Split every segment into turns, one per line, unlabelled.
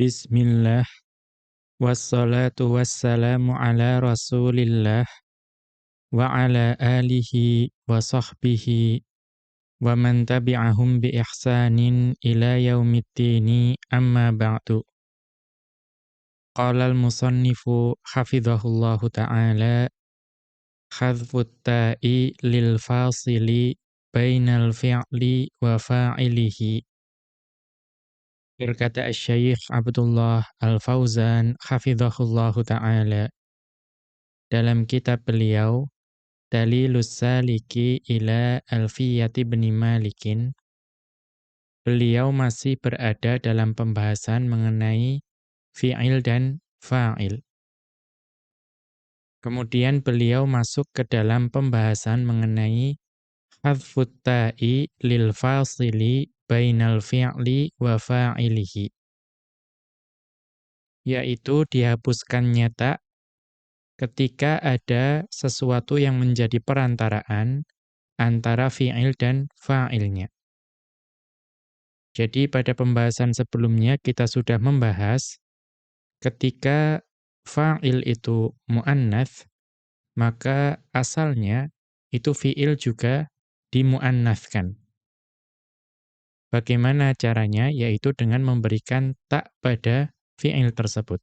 بسم الله والصلاة والسلام على رسول الله وعلى آله وصحبه ومن تبعهم بإحسان إلى يوم الدين. أما بعد قال المصنف حفظه الله تعالى حذف التاء للفاصل بين الفعل وفاعله. Berkata Syekh Abdullah Al-Fauzan hafizahullahu taala dalam kitab beliau Dalilus Saliki ila Alfiyati bin Malikin beliau masih berada dalam pembahasan mengenai fi'il dan fa'il. Kemudian beliau masuk ke dalam pembahasan mengenai hadfut ta'i lil fasili bainal fi'li wa fa'ilihi yaitu dihapuskannya tak ketika ada sesuatu yang menjadi perantaraan antara fi'il dan fa'ilnya. Jadi pada pembahasan sebelumnya kita sudah membahas ketika fa'il itu mu'annath, maka asalnya itu fi'il juga dimu'annathkan. Bagaimana caranya? Yaitu dengan memberikan tak pada fi'il tersebut.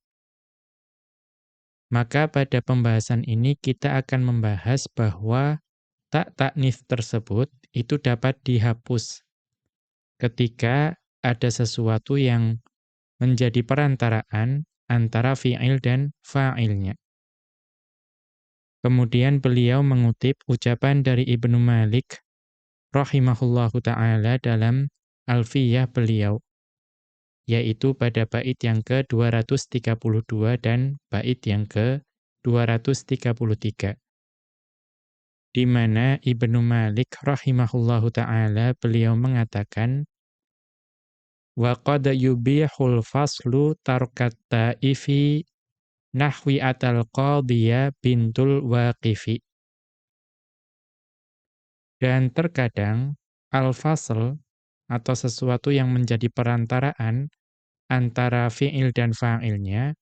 Maka pada pembahasan ini kita akan membahas bahwa tak taknif tersebut itu dapat dihapus ketika ada sesuatu yang menjadi perantaraan antara fi'il dan fa'ilnya. Kemudian beliau mengutip ucapan dari Ibnu Malik rahimahullahu taala dalam alfiyah beliau yaitu pada bait yang ke-232 dan bait yang ke-233 di mana Ibnu Malik rahimahullahu taala beliau mengatakan wa qad yubihul faslu tarkat taifi nahwi atal qadiyah bintul waqifi. Dan terkadang al-fasl atau sesuatu yang menjadi perantaraan antara fi'il dan fa'ilnya,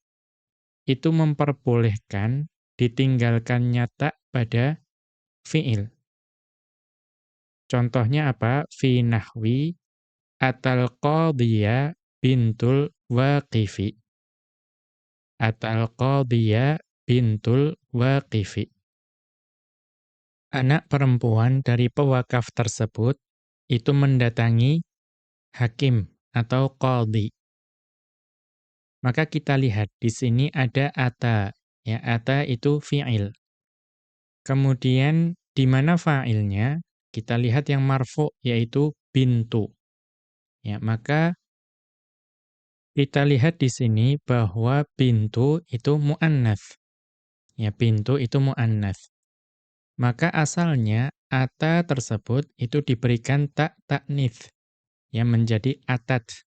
itu memperbolehkan ditinggalkan nyata pada fi'il. Contohnya apa? Fi nahwi atal qadiyya bintul waqifi. Atal qadiyya bintul waqifi. Anak perempuan dari pewakaf tersebut itu mendatangi hakim atau qadhi. Maka kita lihat di sini ada ata. Ya, ata itu fi'il. Kemudian di mana fa'ilnya? Kita lihat yang marfu yaitu bintu. Ya, maka kita lihat di sini bahwa bintu itu muannats. Ya, bintu itu muannats. Maka asalnya ata tersebut itu diberikan tak taknif yang menjadi atat.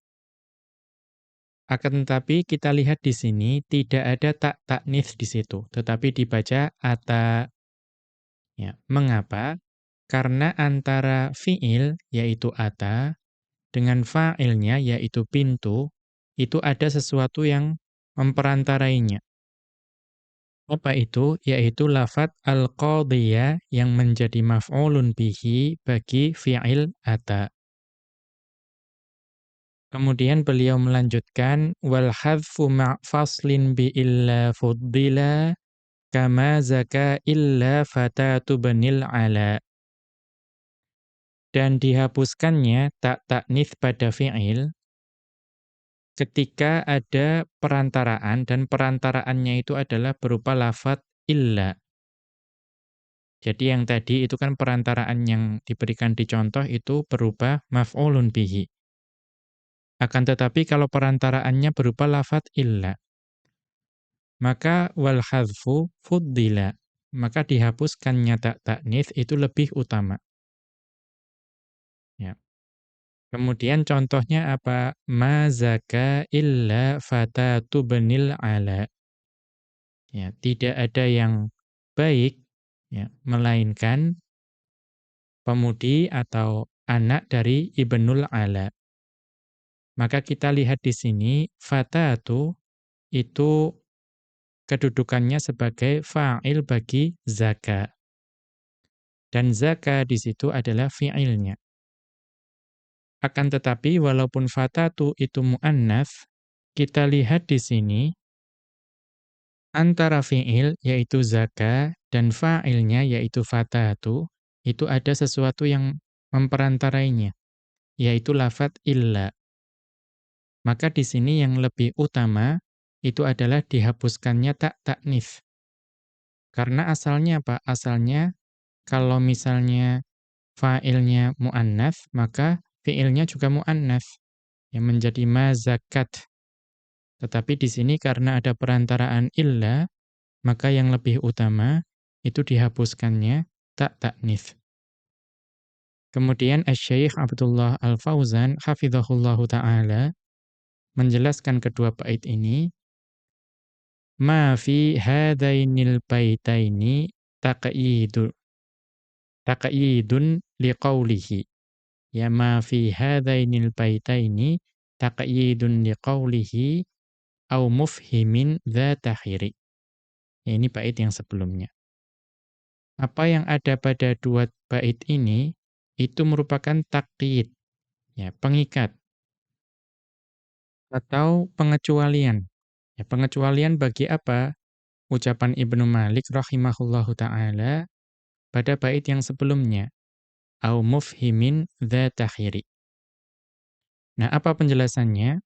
Akan tetapi kita lihat di sini tidak ada tak taknif di situ, tetapi dibaca ata. Ya, mengapa? Karena antara fiil yaitu ata dengan fa'ilnya yaitu pintu itu ada sesuatu yang memperantarainya. Apa itu? Yaitu lafat al-qadiyah yang menjadi maf'ulun bihi bagi fi'il ata. Kemudian beliau melanjutkan wal hadfu ma' faslin bi illa fuddila kama zaka illa fatatu banil ala. Dan dihapuskannya tak taknif pada fi'il ketika ada perantaraan dan perantaraannya itu adalah berupa lafat illa. Jadi yang tadi itu kan perantaraan yang diberikan di contoh itu berupa maf'ulun bihi. Akan tetapi kalau perantaraannya berupa lafat illa, maka wal hadfu fuddila, maka dihapuskan nyata taknits itu lebih utama. Kemudian contohnya apa? Ma zaka illa fatatu benil ala. Ya, tidak ada yang baik ya, melainkan pemudi atau anak dari Ibnul Ala. Maka kita lihat di sini fatatu itu kedudukannya sebagai fa'il bagi zaka. Dan zaka di situ adalah fi'ilnya. Akan tetapi walaupun fatatu itu mu'annath, kita lihat di sini antara fi'il yaitu zaka dan fa'ilnya yaitu fatatu itu ada sesuatu yang memperantarainya yaitu lafat illa. Maka di sini yang lebih utama itu adalah dihapuskannya tak taknif. Karena asalnya apa? Asalnya kalau misalnya fa'ilnya mu'annaf, maka fi'ilnya juga mu'annaf. Yang menjadi mazakat. Tetapi di sini karena ada perantaraan illa, maka yang lebih utama itu dihapuskannya tak taknif. Kemudian Syekh Abdullah Al-Fauzan hafizahullahu taala menjelaskan kedua bait ini ma fi hadainil baitaini taqyidu taqyidun liqaulihi ya ma fi hadainil baitaini taqyidun liqaulihi au mufhimin dzata khiri ya, ini bait yang sebelumnya apa yang ada pada dua bait ini itu merupakan takyid ya pengikat atau pengecualian. Ya, pengecualian bagi apa? Ucapan Ibnu Malik rahimahullahu taala pada bait yang sebelumnya. Au mufhimin dzata khiri. Nah, apa penjelasannya?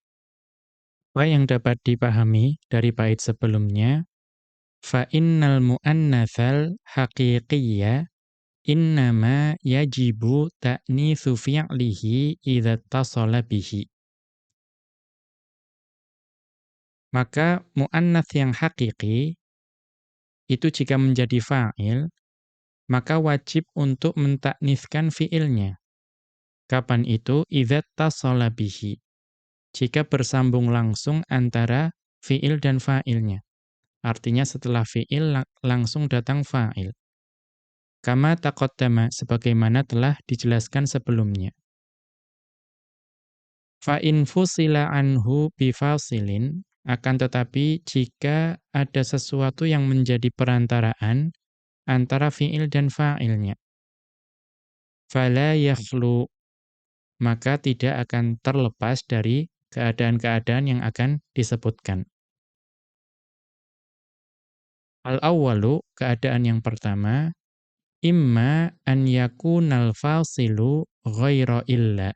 Apa yang dapat dipahami dari bait sebelumnya? Fa innal mu'annatsal haqiqiyya innama yajibu ta'nitsu fi'lihi idza tasala bihi. Maka mu'annath yang hakiki itu jika menjadi fa'il, maka wajib untuk mentaknifkan fi'ilnya. Kapan itu? Idzat tasala bihi. Jika bersambung langsung antara fi'il dan fa'ilnya. Artinya setelah fi'il langsung datang fa'il. Kama taqaddama sebagaimana telah dijelaskan sebelumnya. Fa in fusila anhu bifasilin akan tetapi jika ada sesuatu yang menjadi perantaraan antara fi'il dan fa'ilnya, fala yakhlu maka tidak akan terlepas dari keadaan-keadaan yang akan disebutkan. Al-awwalu, keadaan yang pertama, imma an yakunal fasilu ghaira illa.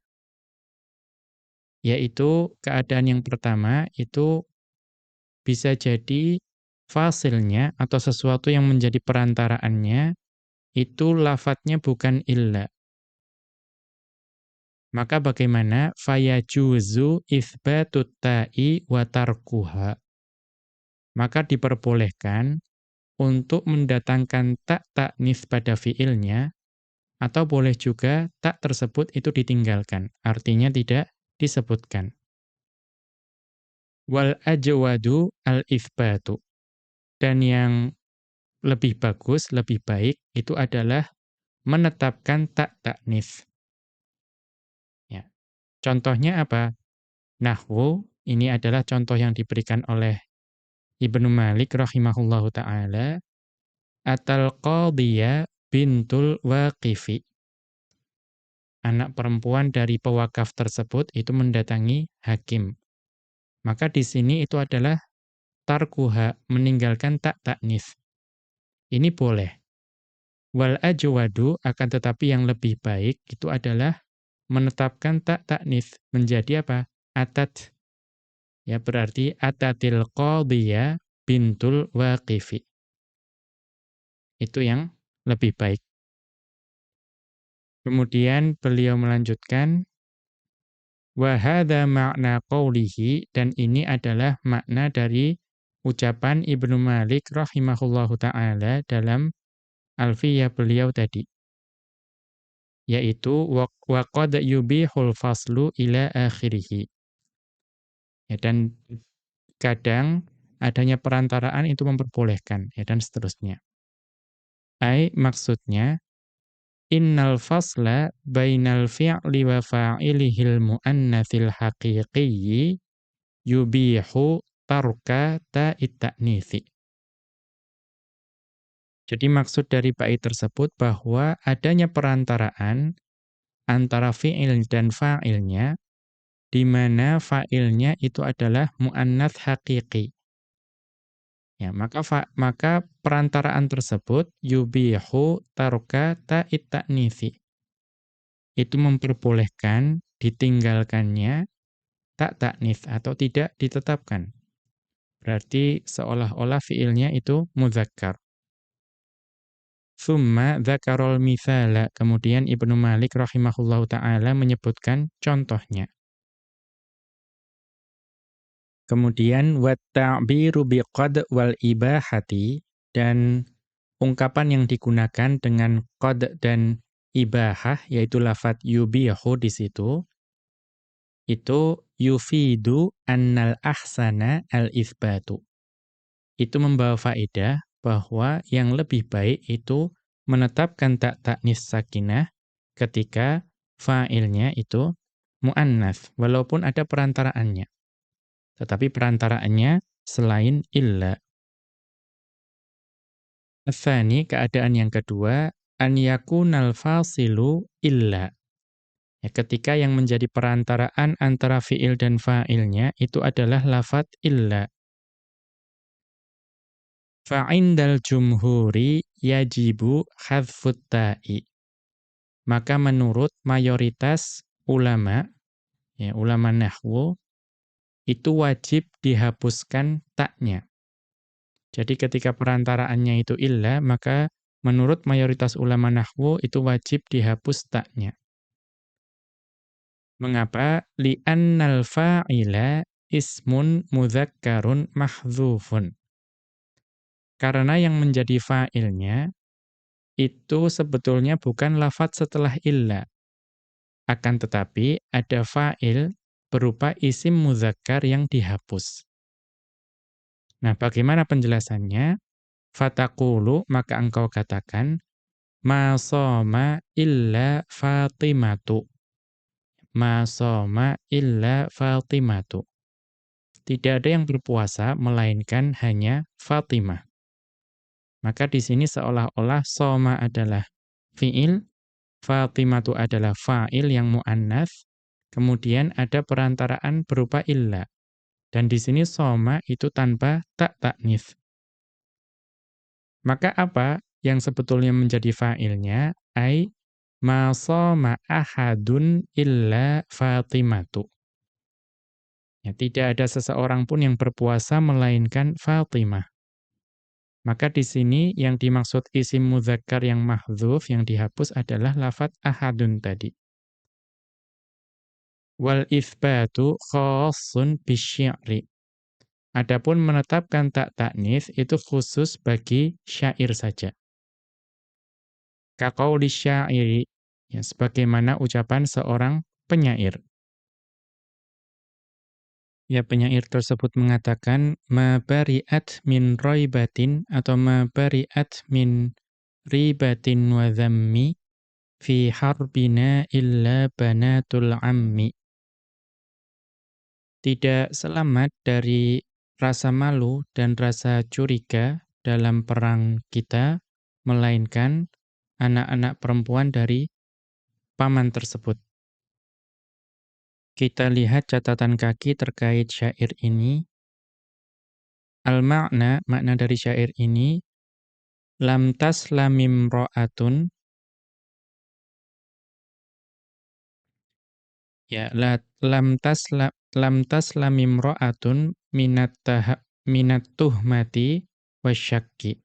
Yaitu keadaan yang pertama itu bisa jadi fasilnya atau sesuatu yang menjadi perantaraannya itu lafadznya bukan illa. Maka bagaimana fayajuzu itsbatut ta'i wa tarkuha. Maka diperbolehkan untuk mendatangkan tak taknis pada fiilnya atau boleh juga tak tersebut itu ditinggalkan, artinya tidak disebutkan. Wal ajwadu al-ithbatu. Dan yang lebih bagus, lebih baik, itu adalah menetapkan tak taknis. Ya. Contohnya apa? Nahwu, ini adalah contoh yang diberikan oleh Ibnu Malik rahimahullahu ta'ala. Atal qadiyya bintul waqifi. Anak perempuan dari pewakaf tersebut itu mendatangi hakim. Maka di sini itu adalah tarkuha, meninggalkan tak taknis. Ini boleh. Wal ajwadu akan tetapi yang lebih baik itu adalah menetapkan tak taknis menjadi apa? Atat. Ya berarti atatil qadiyya bintul waqifi. Itu yang lebih baik. Kemudian beliau melanjutkan Wa hadha ma'na qawlihi dan ini adalah makna dari ucapan Ibnu Malik rahimahullahu taala dalam Alfiyah beliau tadi yaitu wa qad yubihul faslu ila akhirih. Ya dan kadang adanya perantaraan itu memperbolehkan ya dan seterusnya. Ai maksudnya innal fasla bainal fi'li wa fa'ilihil muannatsil haqiqiyyi yubihu tarka ta'it ta'nitsi. Jadi maksud dari bait tersebut bahwa adanya perantaraan antara fi'il dan fa'ilnya di mana fa'ilnya itu adalah muannats haqiqi. Ya, maka fa, maka perantaraan tersebut yubihu tarka ta'it ta'nitsi. Itu memperbolehkan ditinggalkannya tak taknis atau tidak ditetapkan. Berarti seolah-olah fiilnya itu muzakkar. Thumma dzakarul mithala. Kemudian Ibnu Malik rahimahullahu taala menyebutkan contohnya. Kemudian wat ta'biru biqad wal ibahati dan ungkapan yang digunakan dengan qad dan ibahah yaitu lafat yubihu di situ itu yufidu annal ahsana al-itsbatu. Itu membawa faedah bahwa yang lebih baik itu menetapkan tak taknis sakinah ketika fa'ilnya itu mu'annas walaupun ada perantaraannya. Tetapi perantaraannya selain illa. Athani, keadaan yang kedua, an yakunal fasilu illa. Ya, ketika yang menjadi perantaraan antara fiil dan fa'ilnya itu adalah lafat illa. Fa'indal jumhuri yajibu khadfut ta'i. Maka menurut mayoritas ulama, ya, ulama nahwu, itu wajib dihapuskan taknya. Jadi ketika perantaraannya itu illa, maka menurut mayoritas ulama nahwu itu wajib dihapus taknya. Mengapa? Li'annal fa'ila ismun mudzakkarun mahdzufun. Karena yang menjadi fa'ilnya itu sebetulnya bukan lafat setelah illa. Akan tetapi ada fa'il berupa isim muzakkar yang dihapus. Nah, bagaimana penjelasannya? Fatakulu, maka engkau katakan, Ma illa Fatimatu. Ma soma illa Fatimatu. Tidak ada yang berpuasa, melainkan hanya Fatimah. Maka di sini seolah-olah soma adalah fi'il, Fatimatu adalah fa'il yang mu'annas, Kemudian ada perantaraan berupa illa. Dan di sini soma itu tanpa tak taknis. Maka apa yang sebetulnya menjadi fa'ilnya? Ai ma soma ahadun illa Fatimatu. Ya, tidak ada seseorang pun yang berpuasa melainkan Fatimah. Maka di sini yang dimaksud isim muzakkar yang mahdzuf yang dihapus adalah lafat ahadun tadi. Wal itsbatu khassun bisyi'ri. Adapun menetapkan tak taknis itu khusus bagi syair saja. Kaqauli syairi, ya, sebagaimana ucapan seorang penyair. Ya penyair tersebut mengatakan ma bari'at min raibatin atau ma bari'at min ribatin wa fi harbina illa banatul ammi tidak selamat dari rasa malu dan rasa curiga dalam perang kita, melainkan anak-anak perempuan dari paman tersebut. Kita lihat catatan kaki terkait syair ini. Al-makna, makna dari syair ini, Lam taslamim ro'atun Ya, la, lam tasla lam taslamim ra'atun minat minat tuhmati wasyakki.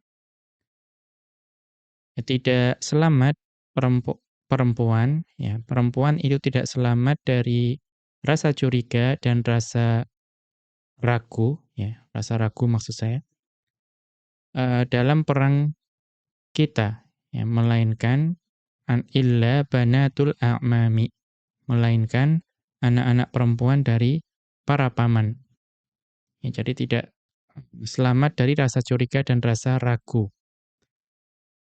Ya, tidak selamat perempu, perempuan, ya, perempuan itu tidak selamat dari rasa curiga dan rasa ragu, ya, rasa ragu maksud saya. Uh, dalam perang kita, ya, melainkan an illa banatul a'mami melainkan anak-anak perempuan dari para paman. Ya, jadi tidak selamat dari rasa curiga dan rasa ragu.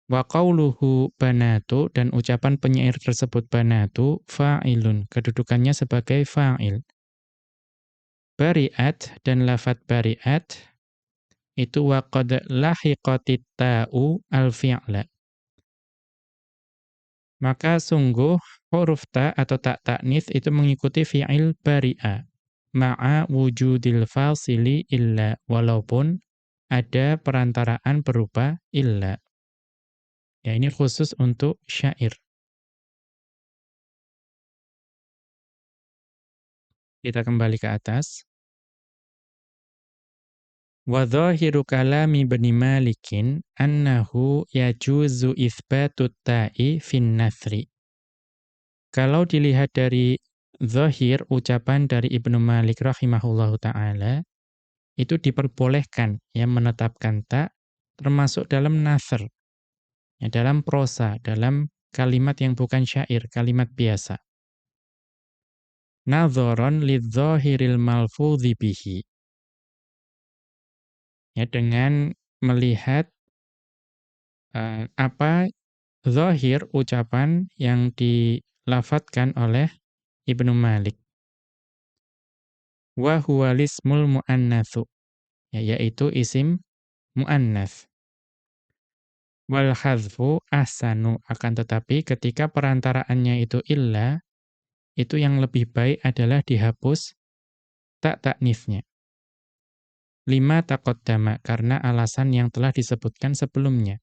Wa qawluhu banatu dan ucapan penyair tersebut banatu fa'ilun. Kedudukannya sebagai fa'il. Bari'at dan lafat bari'at itu wa qad lahiqatit ta'u al-fi'la. Maka sungguh huruf ta atau tak taknis itu mengikuti fi'il bari'a ma'a wujudil fasili illa walaupun ada perantaraan berupa illa. Ya, ini khusus untuk syair. Kita kembali ke atas. Dhahiru kalami Ibnu Malikin annahu yajuzu itsbatut ta'i fin nathri. Kalau dilihat dari zahir ucapan dari Ibnu Malik rahimahullahu taala itu diperbolehkan ya menetapkan tak termasuk dalam nasr Ya, dalam prosa, dalam kalimat yang bukan syair, kalimat biasa. Nadzoron lidzahiril malfudhi bihi. Ya, dengan melihat uh, apa zahir ucapan yang dilafatkan oleh Ibnu Malik. Wa huwa lismul muannatsu. Ya, yaitu isim muannats. Wal khadfu ahsanu akan tetapi ketika perantaraannya itu illa itu yang lebih baik adalah dihapus tak taknisnya. Lima taqaddama karena alasan yang telah disebutkan sebelumnya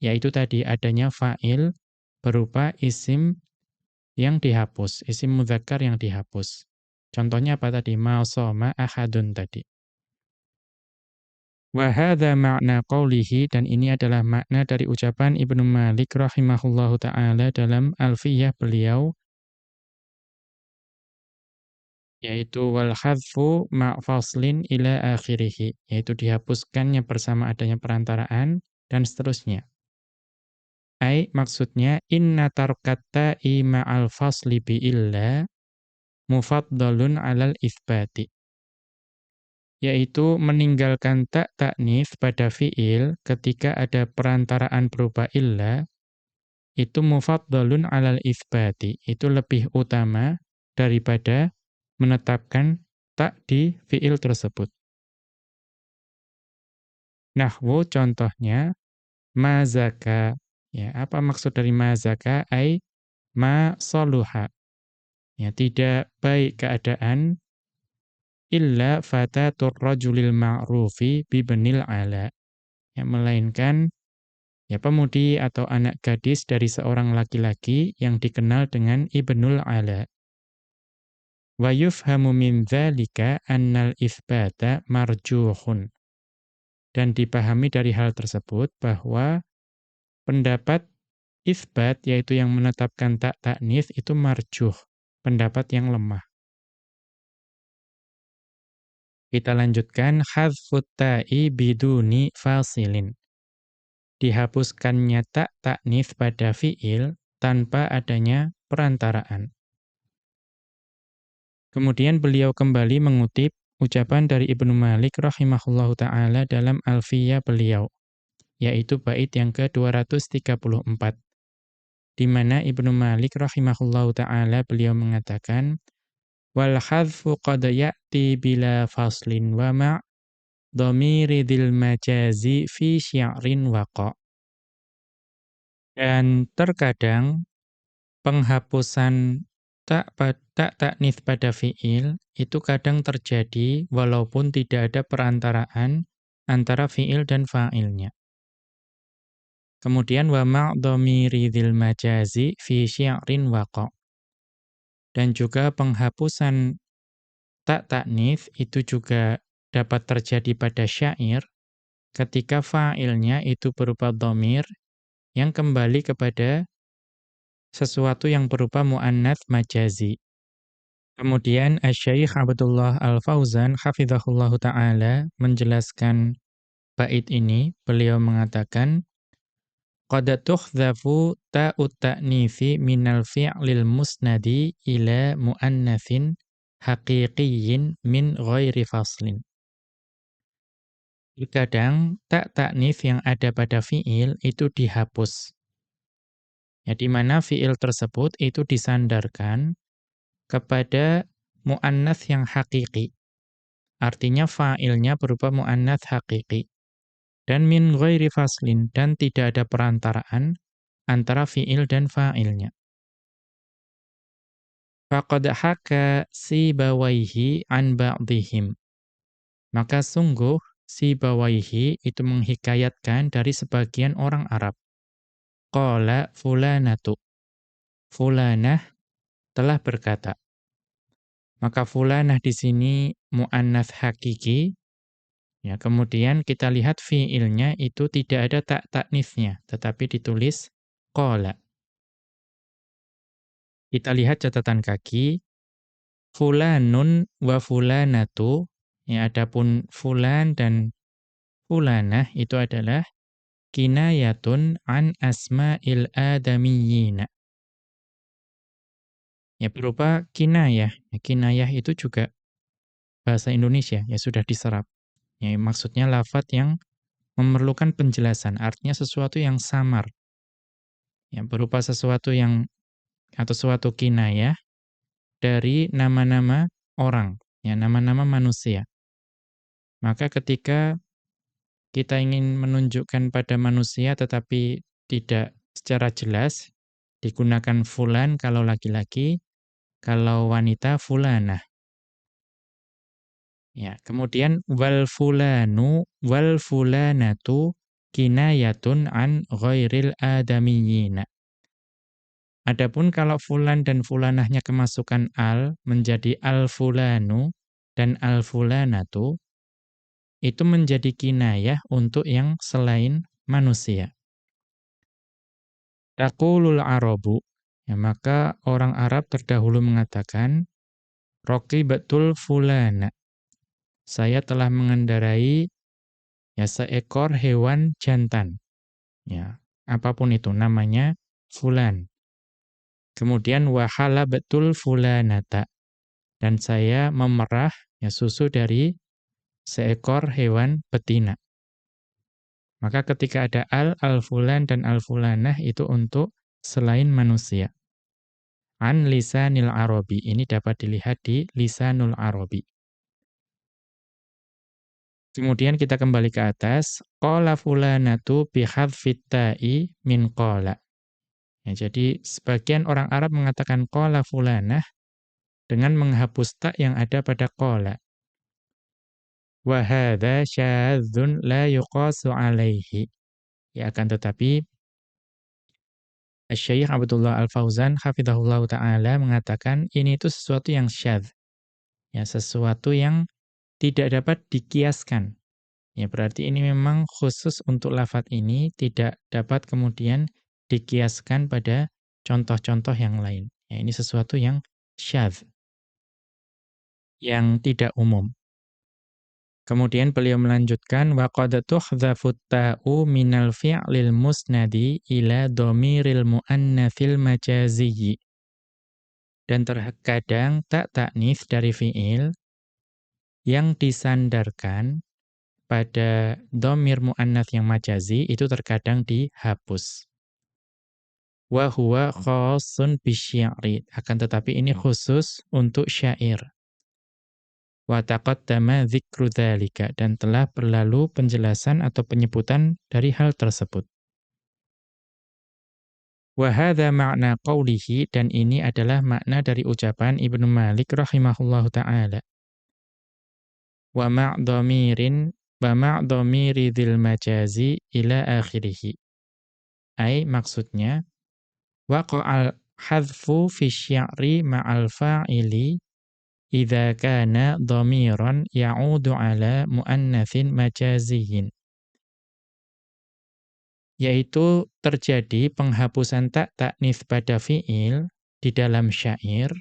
yaitu tadi adanya fa'il berupa isim yang dihapus, isim mudzakkar yang dihapus. Contohnya apa tadi? Ma ahadun tadi. Wa hadza ma'na qawlihi dan ini adalah makna dari ucapan Ibnu Malik rahimahullahu taala dalam Alfiyah beliau yaitu wal hadfu ma' faslin ila akhirih yaitu dihapuskannya bersama adanya perantaraan dan seterusnya. Ai maksudnya inna tarkatta ma'al fasli bi illa mufaddalun 'alal itsbati yaitu meninggalkan tak taknis pada fiil ketika ada perantaraan berupa illa itu mufaddalun alal isbati itu lebih utama daripada menetapkan tak di fiil tersebut. Nahwu contohnya mazaka ya apa maksud dari mazaka ai ma soluha ya tidak baik keadaan illa fatatur rajulil ma'rufi bibnil ala. Ya, melainkan ya pemudi atau anak gadis dari seorang laki-laki yang dikenal dengan Ibnul Ala. Wa yufhamu min dzalika annal itsbata marjuhun. Dan dipahami dari hal tersebut bahwa pendapat isbat yaitu yang menetapkan tak taknis itu marjuh, pendapat yang lemah. Kita lanjutkan hadfut ta'i biduni fasilin. Dihapuskannya tak taknis pada fiil tanpa adanya perantaraan. Kemudian beliau kembali mengutip ucapan dari Ibnu Malik rahimahullahu taala dalam Alfiyah beliau, yaitu bait yang ke-234. Di mana Ibnu Malik rahimahullahu taala beliau mengatakan wal hadfu qad ya'ti bila faslin wa ma' dhamiri dzil majazi fi syi'rin waqa dan terkadang penghapusan tak tak taknis pada fiil itu kadang terjadi walaupun tidak ada perantaraan antara fiil dan fa'ilnya. Kemudian wa ma'dhamiri dzil majazi fi syi'rin waqa dan juga penghapusan tak taknis itu juga dapat terjadi pada syair ketika fa'ilnya itu berupa dhamir yang kembali kepada sesuatu yang berupa muannats majazi. Kemudian Asy-Syaikh Abdullah Al-Fauzan hafizahullahu taala menjelaskan bait ini, beliau mengatakan qad tuhdhafu ta'ut ta'nifi minal fi'lil musnadi ila muannatsin haqiqiyyin min ghairi faslin. Terkadang tak taknif yang ada pada fiil itu dihapus. Ya, di mana fiil tersebut itu disandarkan kepada mu'annath yang hakiki. Artinya fa'ilnya berupa mu'annath hakiki. Dan min ghairi faslin, dan tidak ada perantaraan antara fiil dan fa'ilnya. Faqad haka sibawaihi an ba'dihim. Maka sungguh si Bawaihi itu menghikayatkan dari sebagian orang Arab. Qala fulanatu. Fulanah telah berkata. Maka fulanah di sini muannats hakiki. Ya, kemudian kita lihat fiilnya itu tidak ada tak taknisnya, tetapi ditulis qala. Kita lihat catatan kaki. Fulanun wa fulanatu Ya, adapun fulan dan fulanah itu adalah kinayatun an asma'il adamiyyin. Ya, berupa kinayah. Ya, kinayah itu juga bahasa Indonesia, ya sudah diserap. Ya, maksudnya lafat yang memerlukan penjelasan, artinya sesuatu yang samar. Ya, berupa sesuatu yang atau suatu kinayah dari nama-nama orang, ya nama-nama manusia. Maka ketika kita ingin menunjukkan pada manusia tetapi tidak secara jelas, digunakan fulan kalau laki-laki, kalau wanita fulanah. Ya, kemudian wal fulanu wal fulanatu kinayatun an ghairil adamiyyin. Adapun kalau fulan dan fulanahnya kemasukan al menjadi al fulanu dan al fulanatu itu menjadi kinayah untuk yang selain manusia. Taqulul Arabu, ya maka orang Arab terdahulu mengatakan, Roki betul fulana. Saya telah mengendarai ya seekor hewan jantan. Ya, apa pun itu namanya fulan. Kemudian wahala betul fulanata. Dan saya memerah ya susu dari seekor hewan betina. Maka ketika ada al, al-fulan, dan al-fulanah itu untuk selain manusia. An lisanil arabi. Ini dapat dilihat di lisanul arabi. Kemudian kita kembali ke atas. Qala fulanatu bihadfit ta'i min qala. Ya, jadi sebagian orang Arab mengatakan qala fulanah dengan menghapus tak yang ada pada qala. Wa hadza syadzun la yuqasu alaihi. Ya akan tetapi Syekh Abdullah Al-Fauzan hafizahullah taala mengatakan ini itu sesuatu yang syadz. Ya, sesuatu yang tidak dapat dikiaskan. Ya, berarti ini memang khusus untuk lafat ini tidak dapat kemudian dikiaskan pada contoh-contoh yang lain. Ya, ini sesuatu yang syadz. Yang tidak umum. Kemudian beliau melanjutkan wa qad tuhdhafu ta'u minal fi'lil musnadi ila dhamiril muannatsil majaziyyi. Dan terkadang tak taknis dari fi'il yang disandarkan pada dhamir muannats yang majazi itu terkadang dihapus. Wa huwa bisya'ri. Akan tetapi ini khusus untuk syair wa taqaddama dzikru dzalika dan telah berlalu penjelasan atau penyebutan dari hal tersebut. Wa hadza ma'na qawlihi dan ini adalah makna dari ucapan Ibnu Malik rahimahullahu taala. Wa ma'dhamirin wa ma'dhamiri dzil majazi ila akhirih. Ai maksudnya waqa'al hadfu fi syi'ri ma'al fa'ili idza kana dhamiran ya'udu ala muannatsin majaziyyin yaitu terjadi penghapusan tak taknis pada fiil di dalam syair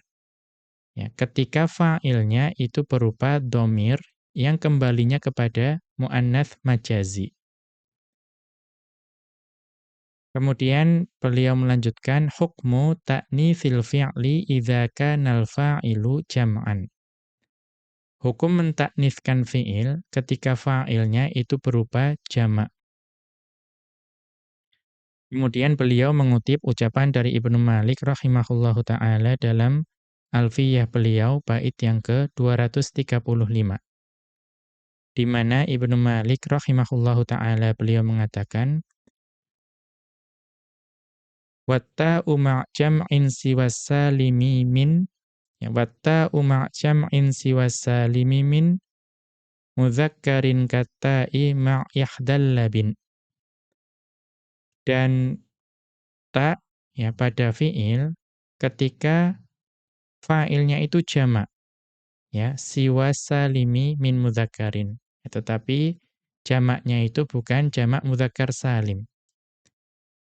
ya ketika fa'ilnya itu berupa dhamir yang kembalinya kepada muannats majazi Kemudian beliau melanjutkan hukmu ta'nitsil fi'li idza kana al-fa'ilu jam'an. hukum mentakniskan fi'il ketika fa'ilnya itu berupa jamak. Kemudian beliau mengutip ucapan dari Ibnu Malik rahimahullahu taala dalam Alfiyah beliau bait yang ke-235. Di mana Ibnu Malik rahimahullahu taala beliau mengatakan watta umma jam'in siwas salimi min ya watta umma jam'in siwas salimi min mudzakkarin katai ma yahdallabin dan tak ya pada fiil ketika fa'ilnya itu jamak ya siwa salimi min mudzakkarin ya, tetapi jamaknya itu bukan jamak mudzakkar salim.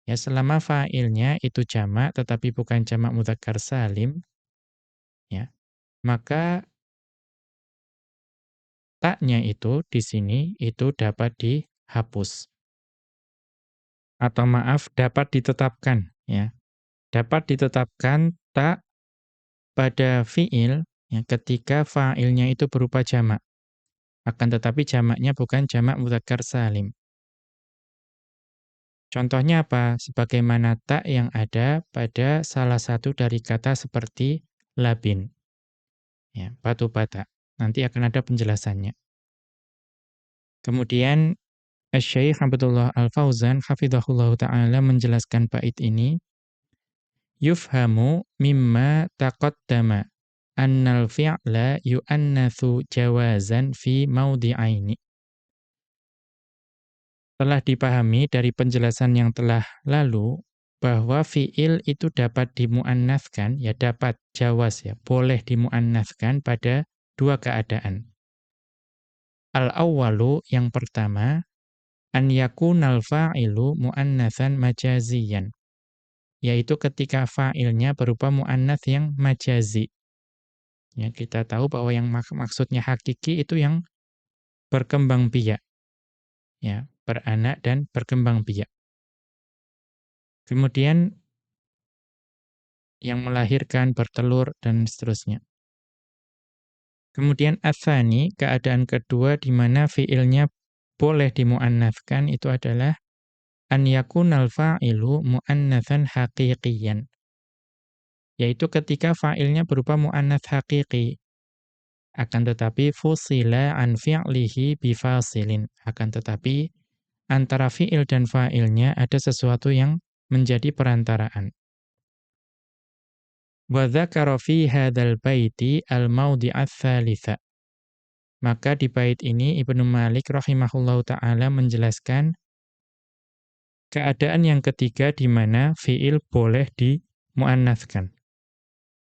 Ya selama fa'ilnya itu jamak tetapi bukan jamak mudzakkar salim ya maka taknya itu di sini itu dapat dihapus. Atau maaf dapat ditetapkan ya. Dapat ditetapkan tak pada fiil ya, ketika fa'ilnya itu berupa jamak. Akan tetapi jamaknya bukan jamak mudzakkar salim. Contohnya apa? Sebagaimana tak yang ada pada salah satu dari kata seperti labin. Ya, batu bata. Nanti akan ada penjelasannya. Kemudian Syekh Abdullah Al-Fauzan hafizahullah taala menjelaskan bait ini yufhamu mimma taqaddama annal fi'la yu'annatsu jawazan fi mawdi'aini telah dipahami dari penjelasan yang telah lalu bahwa fiil itu dapat dimuannaskan ya dapat jawaz ya boleh dimuannaskan pada dua keadaan. Al awwalu yang pertama an yakunal fa'ilu muannatsan majaziyan yaitu ketika fa'ilnya berupa muannats yang majazi ya kita tahu bahwa yang mak maksudnya hakiki itu yang berkembang biak. Ya beranak dan berkembang biak. Kemudian yang melahirkan bertelur dan seterusnya. Kemudian atsani keadaan kedua di mana fiilnya boleh dimuannafkan itu adalah an yakunal fa'ilu muannatsan haqiqiyan. Yaitu ketika fa'ilnya berupa muannats haqiqi. Akan tetapi fusila an fi'lihi bifasilin. Akan tetapi antara fi'il dan fa'ilnya ada sesuatu yang menjadi perantaraan. Wa fi hadzal baiti tsalitsa. Maka di bait ini Ibnu Malik rahimahullahu taala menjelaskan keadaan yang ketiga di mana fiil boleh dimuannaskan.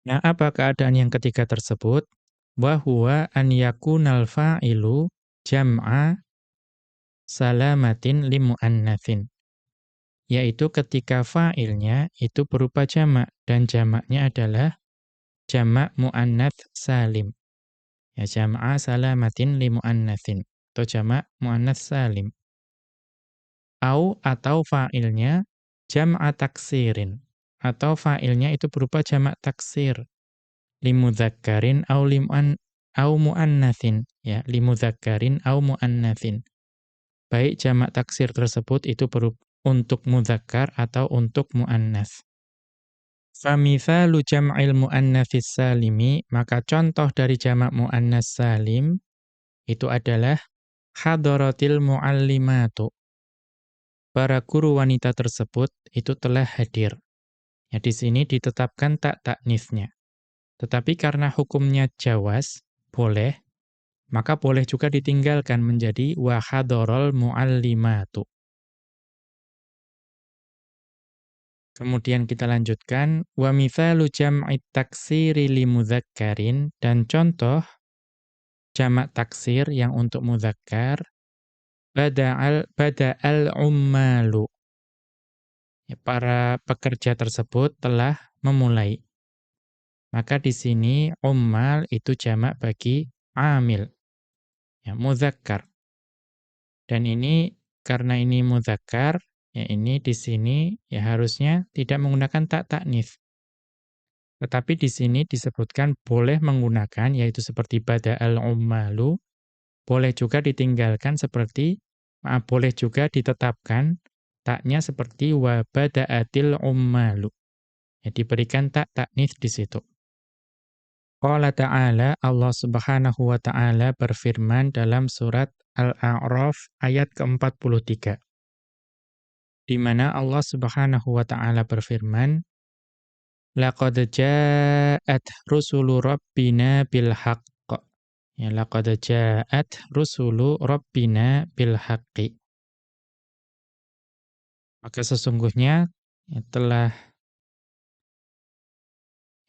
Nah, apa keadaan yang ketiga tersebut? Wa huwa an yakunal fa'ilu jam'a salamatin limuannatsin. Yaitu ketika fa'ilnya itu berupa jamak dan jamaknya adalah jamak muannats salim. Ya jama'a salamatin li muannatsin atau jamak muannats salim. Au atau fa'ilnya jam'a taksirin atau fa'ilnya itu berupa jamak taksir li mudzakkarin au limuan au muannatsin ya li mudzakkarin au muannatsin. Baik jamak taksir tersebut itu berupa untuk mudzakkar atau untuk muannats. Famithalu jam'il muannatsis salimi, maka contoh dari jamak muannas salim itu adalah hadaratil muallimatu. Para guru wanita tersebut itu telah hadir. Ya di sini ditetapkan tak taknisnya. Tetapi karena hukumnya jawas, boleh, maka boleh juga ditinggalkan menjadi wa hadarul muallimatu. Kemudian kita lanjutkan wa mithalu jam'i taksiri li mudzakkarin dan contoh jamak taksir yang untuk mudzakkar bada'al bada'al ummalu. Ya, para pekerja tersebut telah memulai. Maka di sini ummal itu jamak bagi amil. Ya, mudzakkar. Dan ini karena ini mudzakkar Ya, ini di sini ya harusnya tidak menggunakan tak taknis. Tetapi di sini disebutkan boleh menggunakan, yaitu seperti bada'al ummalu, boleh juga ditinggalkan seperti, maaf, boleh juga ditetapkan, taknya seperti wa bada'atil ummalu. Ya, diberikan tak taknis di situ. Qala ta'ala, Allah subhanahu wa ta'ala berfirman dalam surat Al-A'raf ayat ke-43. Di mana Allah subhanahu wa ta'ala berfirman, Laqad ja'at rusulu rabbina bil haqq. Ya, laqad ja'at rusulu rabbina bil haqqi. Maka sesungguhnya ya, telah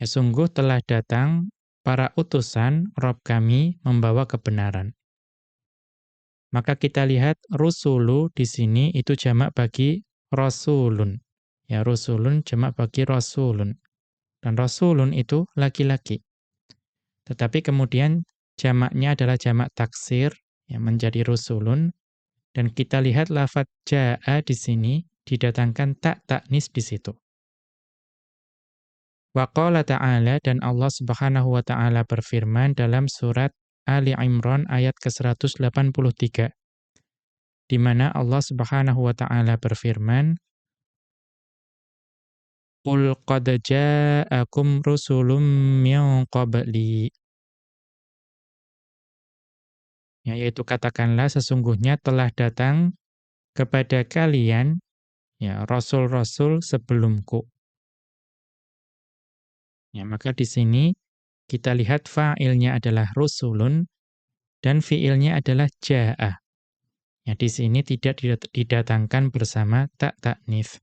ya sungguh telah datang para utusan Rob kami membawa kebenaran. Maka kita lihat rusulu di sini itu jamak bagi rasulun. Ya, rusulun jamak bagi rasulun. Dan rasulun itu laki-laki. Tetapi kemudian jamaknya adalah jamak taksir yang menjadi rusulun dan kita lihat lafaz jaa di sini didatangkan tak taknis di situ. Wa qala ta'ala dan Allah Subhanahu wa taala berfirman dalam surat Ali Imran ayat ke-183 di mana Allah Subhanahu wa taala berfirman Qul qad ja'akum rusulun min qabli. Ya, yaitu katakanlah sesungguhnya telah datang kepada kalian ya rasul-rasul sebelumku. Ya, maka di sini kita lihat fa'ilnya adalah rusulun dan fi'ilnya adalah ja'a. Ya, di sini tidak didatangkan bersama tak taknif.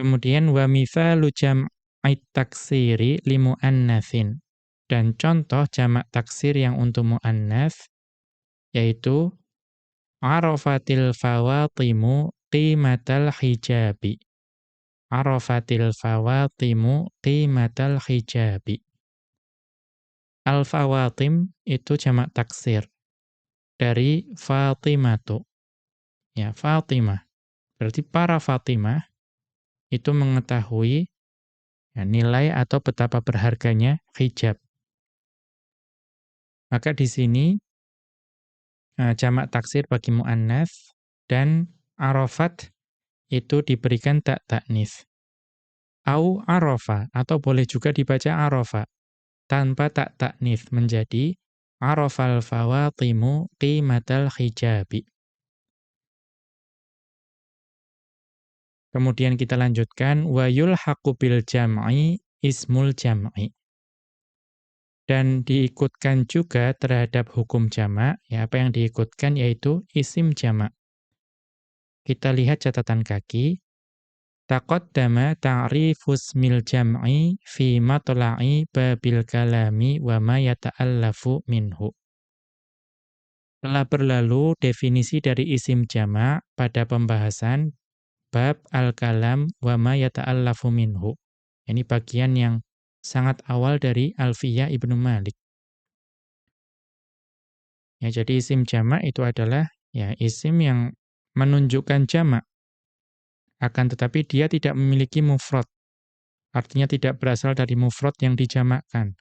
Kemudian wa mithalu jam'it taksiri li muannatsin. Dan contoh jamak taksir yang untuk muannats yaitu arafatil fawatimu qimatal hijabi. Arafatil fawatimu qimatal hijabi. Al-fawatim itu jamak taksir dari Fatimatu. Ya, Fatimah. Berarti para Fatimah itu mengetahui ya, nilai atau betapa berharganya hijab. Maka di sini uh, jamak taksir bagi mu'annath dan arafat itu diberikan tak taknis. Au arafa atau boleh juga dibaca arafa tanpa tak taknis menjadi arafal fawatimu qimatal hijabi. Kemudian kita lanjutkan wa yulhaqu bil jam'i ismul jam'i. Dan diikutkan juga terhadap hukum jamak, ya apa yang diikutkan yaitu isim jamak. Kita lihat catatan kaki. Taqaddama ta'rifu ismil jam'i fi matla'i babil kalami wa ma yata'allafu minhu. Telah berlalu definisi dari isim jamak pada pembahasan bab al-kalam wa ma yata'allafu minhu. Ini bagian yang sangat awal dari Alfiyah Ibnu Malik. Ya, jadi isim jamak itu adalah ya isim yang menunjukkan jamak. Akan tetapi dia tidak memiliki mufrad. Artinya tidak berasal dari mufrad yang dijamakkan.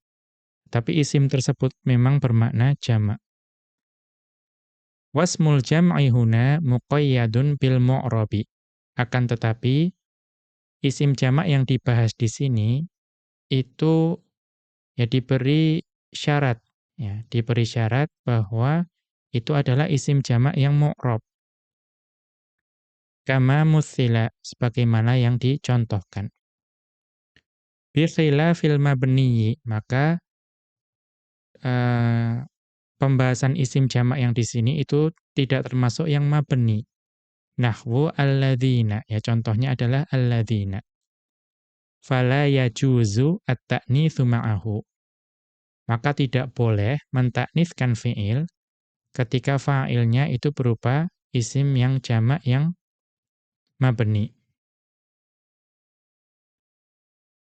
Tapi isim tersebut memang bermakna jamak. Wasmul jam'i huna muqayyadun bil mu'rabi. Akan tetapi, isim jamak yang dibahas di sini itu ya diberi syarat ya, diberi syarat bahwa itu adalah isim jamak yang mu'rab. Kama muthila sebagaimana yang dicontohkan. Bi khilafil mabniyi, maka uh, pembahasan isim jamak yang di sini itu tidak termasuk yang mabni. Nahwu alladzina. Ya contohnya adalah alladzina. Fala yajuzu at-ta'nitsu ma'ahu. Maka tidak boleh mentakniskan fi'il ketika fa'ilnya itu berupa isim yang jamak yang mabni.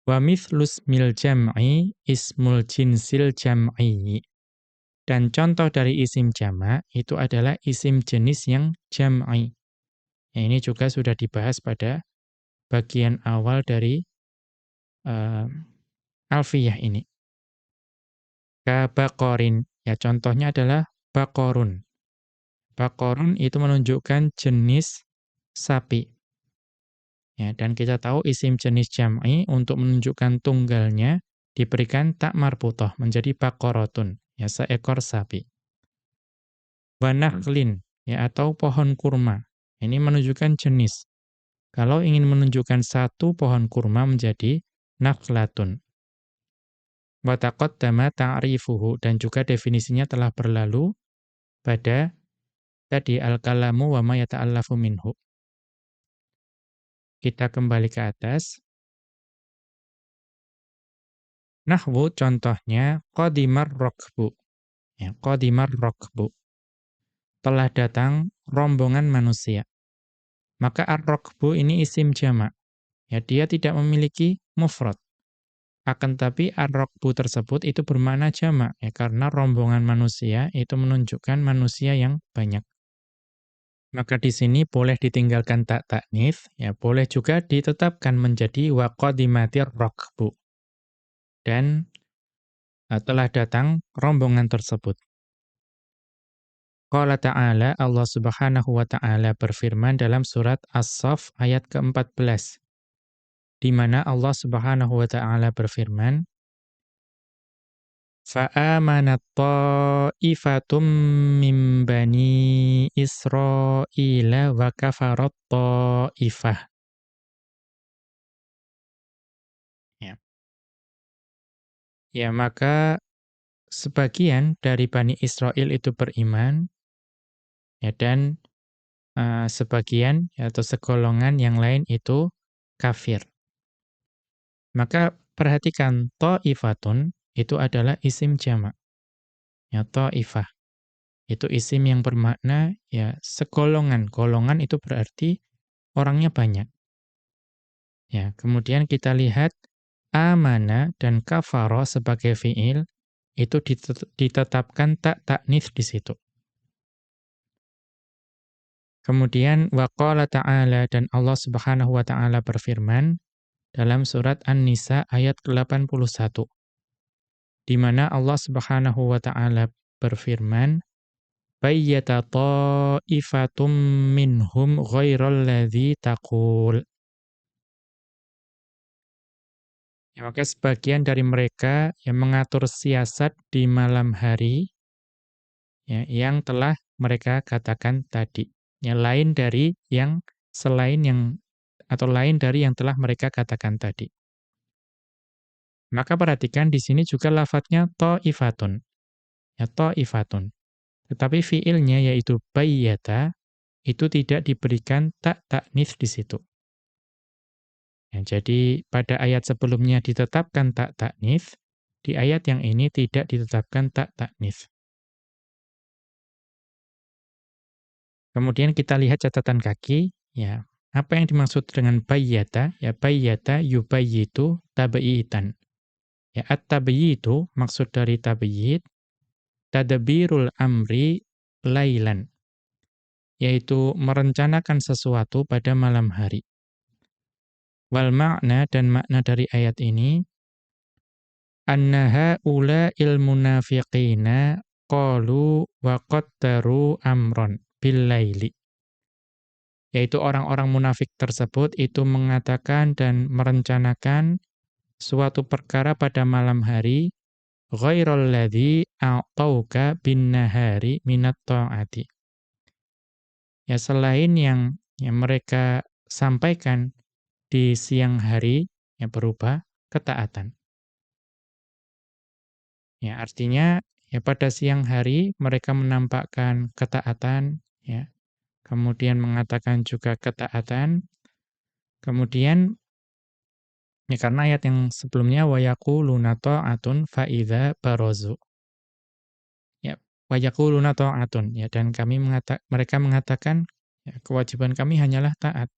Wa mithlus mil jam'i ismul jinsil jam'i. Dan contoh dari isim jamak itu adalah isim jenis yang jam'i. Ini juga sudah dibahas pada bagian awal dari uh, alfiyah ini. Kabakorin, ya contohnya adalah bakorun. Bakorun itu menunjukkan jenis sapi. Ya, dan kita tahu isim jenis jam'i untuk menunjukkan tunggalnya diberikan tak marputoh menjadi bakorotun, ya seekor sapi. Wanakhlin, ya atau pohon kurma. Ini menunjukkan jenis. Kalau ingin menunjukkan satu pohon kurma menjadi nakhlatun. Wataqaddama ta'rifuhu dan juga definisinya telah berlalu pada tadi al-kalamu wa ma yata'allafu minhu. Kita kembali ke atas. Nahwu contohnya qadimar rokbu. Ya, qadimar rokbu. Telah datang rombongan manusia. Maka ar-rokbu ini isim jamak. Ya, dia tidak memiliki mufrad. Akan tapi ar-rokbu tersebut itu bermakna jamak. Ya, karena rombongan manusia itu menunjukkan manusia yang banyak. Maka di sini boleh ditinggalkan tak taknif, ya boleh juga ditetapkan menjadi waqadimatir rokbu. Dan uh, telah datang rombongan tersebut. Qala ta'ala, Allah subhanahu wa ta'ala berfirman dalam surat As-Saf ayat ke-14. Di mana Allah subhanahu wa ta'ala berfirman, ta'ifatum min bani Israila wa kafarat ta'ifah. Ya. Ya, maka sebagian dari Bani Israel itu beriman, ya dan uh, sebagian atau segolongan yang lain itu kafir. Maka perhatikan ta'ifatun itu adalah isim jamak. Ya, ta'ifah. Itu isim yang bermakna ya segolongan. Golongan itu berarti orangnya banyak. Ya, kemudian kita lihat amana dan kafaro sebagai fiil itu ditetapkan tak taknif di situ. Kemudian waqala ta'ala dan Allah Subhanahu wa taala berfirman dalam surat An-Nisa ayat ke-81 di mana Allah Subhanahu wa taala berfirman bayyata ta'ifatum minhum ghairal ladzi taqul Ya, maka sebagian dari mereka yang mengatur siasat di malam hari ya, yang telah mereka katakan tadi. Ya, lain dari yang selain yang atau lain dari yang telah mereka katakan tadi. Maka perhatikan di sini juga lafadznya ta'ifatun. Ya ta'ifatun. Tetapi fiilnya yaitu bayyata itu tidak diberikan tak taknis di situ. Ya, jadi pada ayat sebelumnya ditetapkan tak taknis, di ayat yang ini tidak ditetapkan tak taknis. Kemudian kita lihat catatan kaki, ya. Apa yang dimaksud dengan bayyata? Ya bayyata yubayyitu tabi'itan. Ya, at-tabyitu maksud dari tabyid tadbirul amri lailan yaitu merencanakan sesuatu pada malam hari. Wal makna dan makna dari ayat ini annaha ula il munafiqina qalu wa qattaru amron bil laili yaitu orang-orang munafik tersebut itu mengatakan dan merencanakan suatu perkara pada malam hari ghairal ladzi a'tauka bin nahari minat ta'ati. Ya selain yang yang mereka sampaikan di siang hari yang berupa ketaatan. Ya artinya ya pada siang hari mereka menampakkan ketaatan ya. Kemudian mengatakan juga ketaatan. Kemudian Ya, karena ayat yang sebelumnya wa yaquluna ta'atun fa idza barazu. Ya, wa yaquluna ta'atun ya dan kami mengata, mereka mengatakan ya, kewajiban kami hanyalah taat.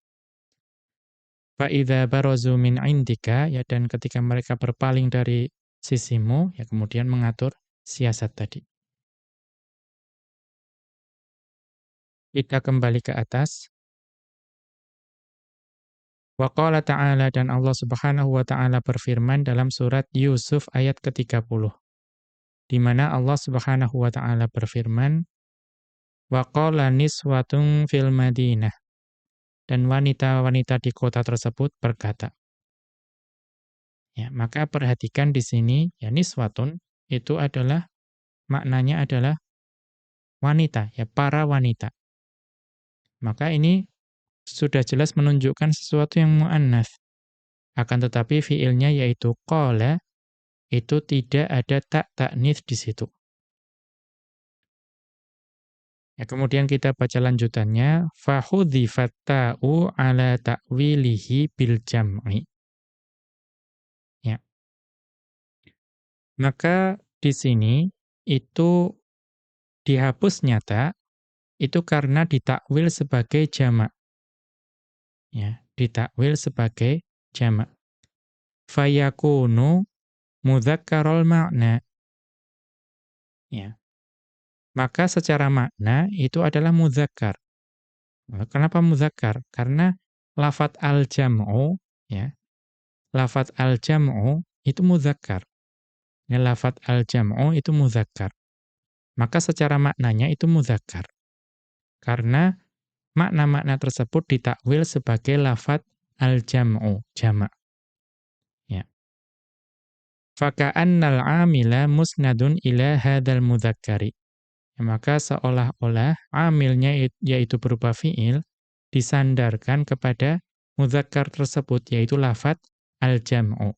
Fa idza barazu min indika ya dan ketika mereka berpaling dari sisimu ya kemudian mengatur siasat tadi. Kita kembali ke atas. Wa qala ta'ala dan Allah Subhanahu wa taala berfirman dalam surat Yusuf ayat ke-30. Di mana Allah Subhanahu wa taala berfirman, "Wa qala niswatun fil Madinah." Dan wanita-wanita di kota tersebut berkata. Ya, maka perhatikan di sini ya niswatun itu adalah maknanya adalah wanita ya para wanita. Maka ini sudah jelas menunjukkan sesuatu yang mu'annas. Akan tetapi fiilnya yaitu qala itu tidak ada tak taknis di situ. Ya, kemudian kita baca lanjutannya fahudhifat ta'u ala ta'wilihi bil jam'i. Ya. Maka di sini itu dihapus nyata itu karena ditakwil sebagai jamak. Ya ditakwil sebagai jamak. Fayakunu mudzakkarul makna. Ya. Maka secara makna itu adalah mudzakkar kenapa mudzakkar karena lafat al-jam'u ya lafat al-jam'u itu mudzakkar ya lafat al-jam'u itu mudzakkar maka secara maknanya itu mudzakkar karena makna-makna tersebut ditakwil sebagai lafat al-jam'u, jamak. Ya. Faka'annal amila musnadun ila hadal mudzakkari. Ya, maka seolah-olah amilnya yaitu berupa fiil disandarkan kepada mudzakkar tersebut yaitu lafat al-jam'u.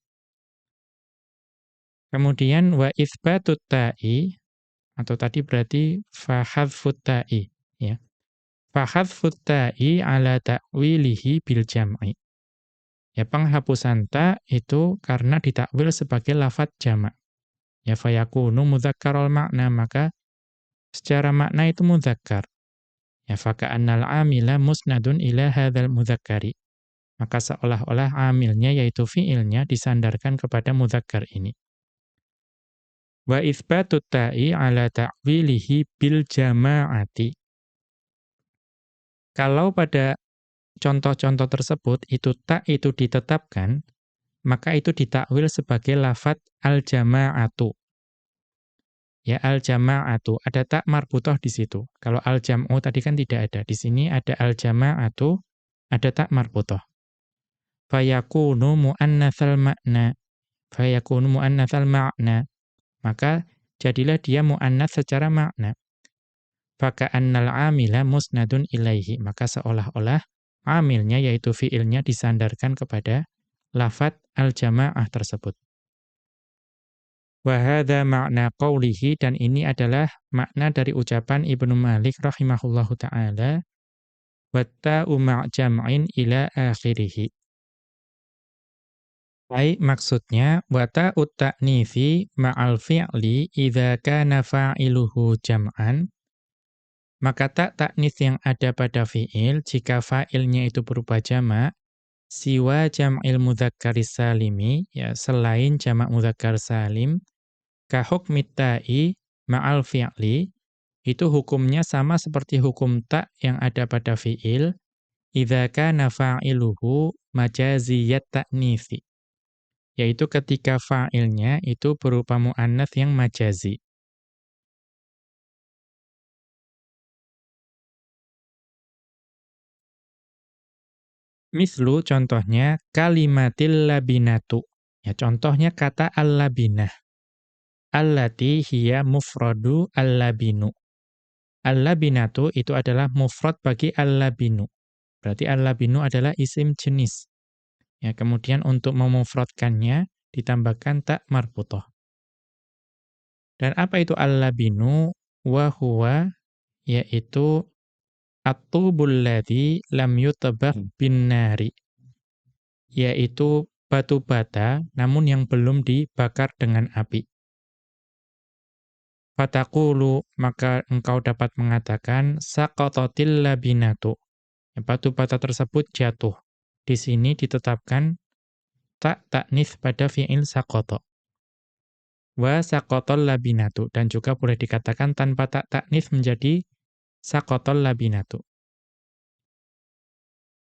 Kemudian wa itsbatut ta'i atau tadi berarti fa ta'i ya. Fahadfut ta'i ala ta'wilihi bil jam'i. Ya penghapusan ta itu karena ditakwil sebagai lafat jamak. Ya fayakunu mudzakkarul makna maka secara makna itu mudzakkar. Ya faka'annal amila musnadun ila hadzal mudzakkari. Maka seolah-olah amilnya yaitu fiilnya disandarkan kepada mudzakkar ini. Wa itsbatut ta'i ala ta'wilihi bil jama'ati. Kalau pada contoh-contoh tersebut itu tak itu ditetapkan, maka itu ditakwil sebagai lafat al-jama'atu. Ya al-jama'atu, ada tak marbutoh di situ. Kalau al-jam'u tadi kan tidak ada. Di sini ada al-jama'atu, ada tak marbutoh. Fayakunu mu'annathal ma'na. Fayakunu mu'annathal ma'na. Maka jadilah dia mu'annath secara makna faka'annal amila musnadun ilaihi. Maka seolah-olah amilnya yaitu fiilnya disandarkan kepada lafat al-jamaah tersebut. Wahada makna qawlihi dan ini adalah makna dari ucapan Ibnu Malik rahimahullahu ta'ala watta'u ma'jam'in ila akhirih. Baik maksudnya wata ta'nifi ma'al fi'li idza kana fa'iluhu jam'an maka tak taknis yang ada pada fi'il, jika fa'ilnya itu berupa jamak, siwa jam'il mudhakkaris salimi, ya selain jamak mudhakkar salim, kahukmit ta'i ma'al fi'li, itu hukumnya sama seperti hukum tak yang ada pada fi'il, idza kana fa'iluhu majaziyat ta'nisi. Yaitu ketika fa'ilnya itu berupa mu'annath yang majazi. Mislu contohnya kalimatil labinatu. Ya contohnya kata al-labinah. Allati hiya mufradu al-labinu. Al-labinatu itu adalah mufrad bagi al-labinu. Berarti al-labinu adalah isim jenis. Ya, kemudian untuk memufradkannya ditambahkan tak marbutoh. Dan apa itu al-labinu? Wa huwa yaitu At-tubul ladzi lam yutabakh hmm. bin nari. Yaitu batu bata namun yang belum dibakar dengan api. Fatakulu maka engkau dapat mengatakan saqatatil labinatu. Batu bata tersebut jatuh. Di sini ditetapkan tak taknis pada fi'il saqata. Wa saqatal labinatu dan juga boleh dikatakan tanpa tak taknis menjadi Sakotol labinatu.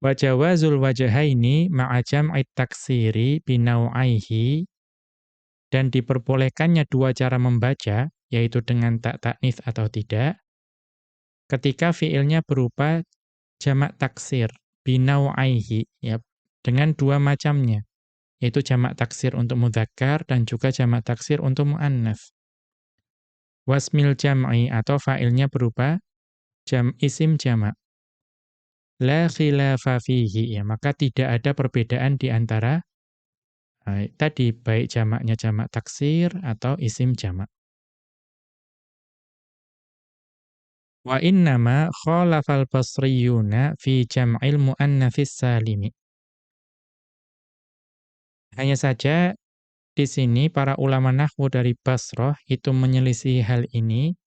Wa jawazul wajhaini ma'a jam'i taksiri binau'aihi dan diperbolehkannya dua cara membaca yaitu dengan tak taknis atau tidak ketika fiilnya berupa jamak taksir binau'aihi ya dengan dua macamnya yaitu jamak taksir untuk mudzakkar dan juga jamak taksir untuk muannas. Wasmil jam'i atau fa'ilnya berupa jam isim jamak. La khilafa fihi ya maka tidak ada perbedaan di antara uh, tadi baik jamaknya jamak taksir atau isim jamak. Wa innama khalafal basriyuna fi jam'il muannatsis salimi. Hanya saja di sini para ulama nahwu dari Basrah itu menyelisih hal ini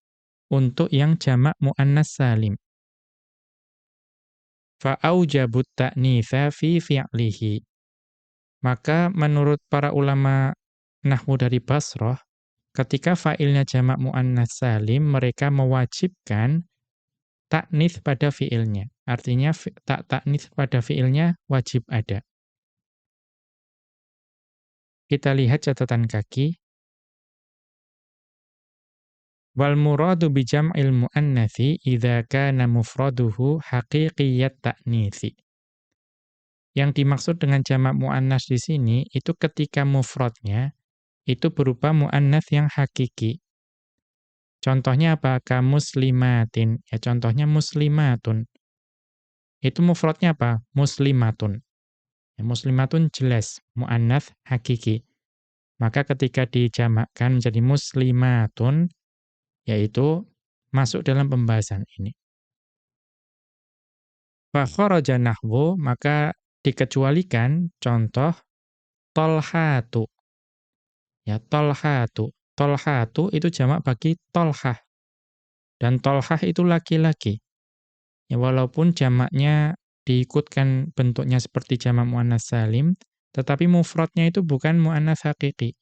untuk yang jamak muannas salim fa'aujabut ta'nitha fi fi'lihi. Maka menurut para ulama nahwu dari Basrah, ketika fa'ilnya jamak muannas salim, mereka mewajibkan taknits pada fi'ilnya. Artinya tak taknits pada fi'ilnya wajib ada. Kita lihat catatan kaki. Wal muradu bi jam'il muannatsi idza kana mufraduhu haqiqiyat ta'nitsi. Yang dimaksud dengan jamak muannas di sini itu ketika mufradnya itu berupa muannats yang hakiki. Contohnya apa? Ka muslimatin. Ya contohnya muslimatun. Itu mufradnya apa? Muslimatun. Ya, muslimatun jelas muannats hakiki. Maka ketika dijamakkan menjadi muslimatun yaitu masuk dalam pembahasan ini. Fakharaja nahwu maka dikecualikan contoh tolhatu. Ya, tolhatu. Tolhatu itu jamak bagi tolhah. Dan tolhah itu laki-laki. Ya, walaupun jamaknya diikutkan bentuknya seperti jamak muannas salim, tetapi mufradnya itu bukan muannas hakiki.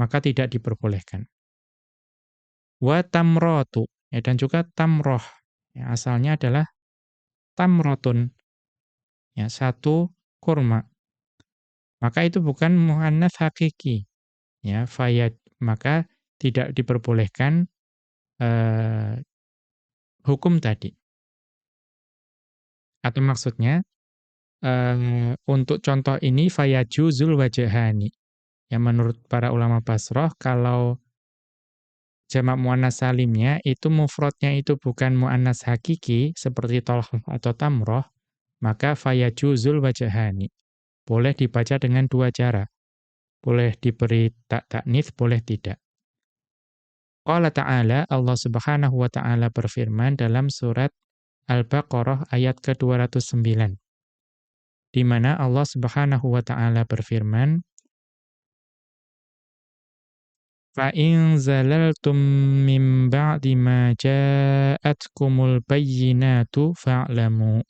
Maka tidak diperbolehkan wa tamrotu. Ya dan juga tamroh. Ya, asalnya adalah tamrotun. Ya satu kurma. Maka itu bukan muannats hakiki. Ya fayad maka tidak diperbolehkan eh, hukum tadi. Atau maksudnya eh, untuk contoh ini fayajuzul wajhani. Ya menurut para ulama Basrah kalau jamak muannas salimnya itu mufradnya itu bukan muannas hakiki seperti tolh atau tamroh, maka fayajuzul wajhani. Boleh dibaca dengan dua cara. Boleh diberi tak taknits, boleh tidak. Qala ta'ala, Allah subhanahu wa ta'ala berfirman dalam surat Al-Baqarah ayat ke-209. Di mana Allah subhanahu wa ta'ala berfirman, فَإِنْ زَلَلْتُمْ مِنْ بَعْدِ مَا جَاءَتْكُمُ الْبَيِّنَاتُ bayyinatu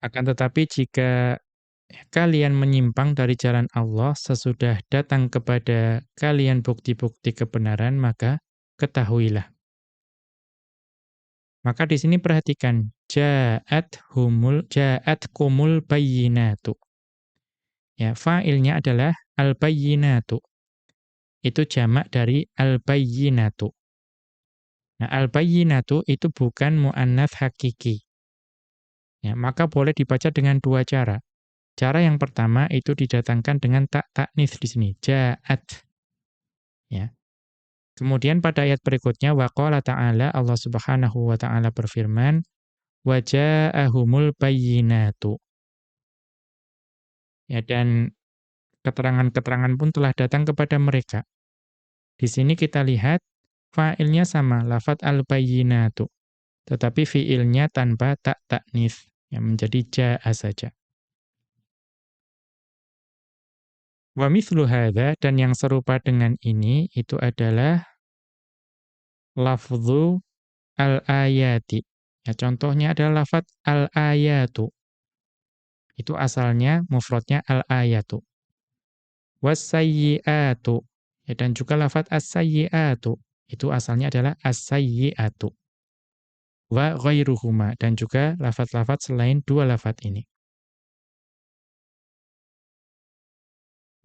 akan tetapi jika kalian menyimpang dari jalan Allah sesudah datang kepada kalian bukti-bukti kebenaran maka ketahuilah. Maka di sini perhatikan جَاءَتْكُمُ الْبَيِّنَاتُ ja'at Ya, fa'ilnya adalah al-bayyinatu. Itu jamak dari al-bayyinatu. Nah, al-bayyinatu itu bukan muannats hakiki. Ya, maka boleh dibaca dengan dua cara. Cara yang pertama itu didatangkan dengan tak taknis di sini, ja'at. Ya. Kemudian pada ayat berikutnya waqala ta'ala Allah Subhanahu wa taala berfirman, "Wa ja'ahumul bayyinatu." Ya dan keterangan-keterangan pun telah datang kepada mereka. Di sini kita lihat fa'ilnya sama, lafat al-bayyinatu. Tetapi fi'ilnya tanpa tak taknis, yang menjadi ja'a saja. Wa mithlu dan yang serupa dengan ini, itu adalah lafzu al-ayati. Ya, contohnya adalah lafat al-ayatu. Itu asalnya mufradnya al-ayatu. Wasayyi'atu. Ya, dan juga lafat as-sayyi'atu. Itu asalnya adalah as-sayyi'atu. wa ghairuhuma dan juga lafat-lafat selain dua lafat ini.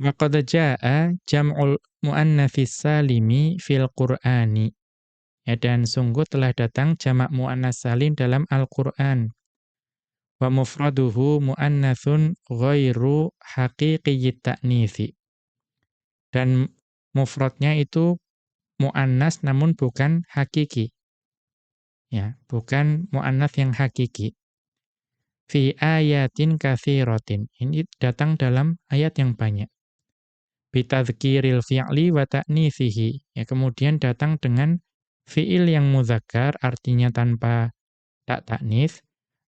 Wa qad jam'ul muannatsis salimi fil Qur'ani. Ya dan sungguh telah datang jamak muannats salim dalam Al-Qur'an. Wa mufraduhu muannatsun ghairu haqiqiyyit ta'nitsi. Dan mufradnya itu muannas namun bukan hakiki. Ya, bukan muannats yang hakiki. Fi ayatin katsiratin. Ini datang dalam ayat yang banyak. Bitadhkiril fi'li wa ta'nithihi. Ya, kemudian datang dengan fi'il yang muzakkar artinya tanpa tak taknis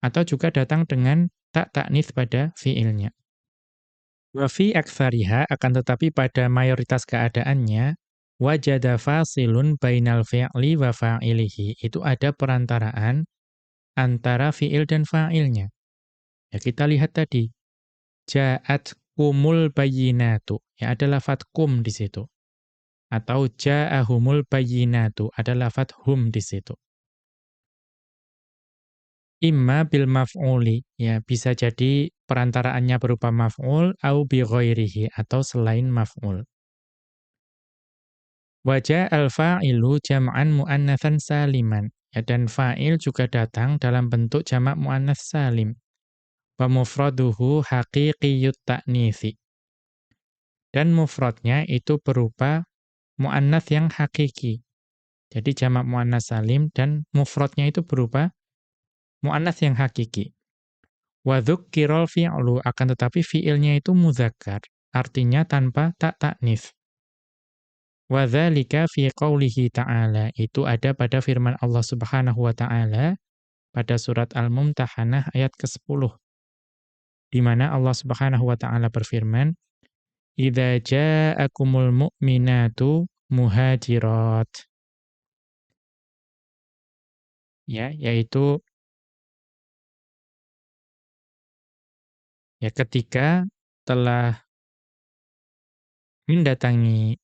atau juga datang dengan tak taknis pada fi'ilnya. Wa fi aktsariha akan tetapi pada mayoritas keadaannya wajada fasilun bainal fi'li wa fa'ilihi. Itu ada perantaraan antara fi'il dan fa'ilnya. Ya kita lihat tadi. Ja'at kumul bayinatu. Ya ada lafat kum di situ. Atau ja'ahumul bayinatu. Ada lafat hum di situ. Imma bil maf'uli. Ya bisa jadi perantaraannya berupa maf'ul au bi ghairihi atau selain maf'ul. Wajah al-fa'ilu jam'an mu'annathan saliman. Ya, dan fa'il juga datang dalam bentuk jamak mu'annats salim. Wa mufraduhu haqiqiyut ta'nithi. Dan mufradnya itu berupa mu'annats yang hakiki. Jadi jamak mu'annats salim dan mufradnya itu berupa mu'annats yang hakiki. Wa dhukkirul fi'lu akan tetapi fi'ilnya itu muzakkar, artinya tanpa tak taknif. Wadzalika fi qaulihi ta'ala. Itu ada pada firman Allah Subhanahu wa taala pada surat Al-Mumtahanah ayat ke-10. Di mana Allah Subhanahu wa taala berfirman, "Idza ja'akumul mu'minatu muhajirat." Ya, yaitu ya ketika telah mendatangi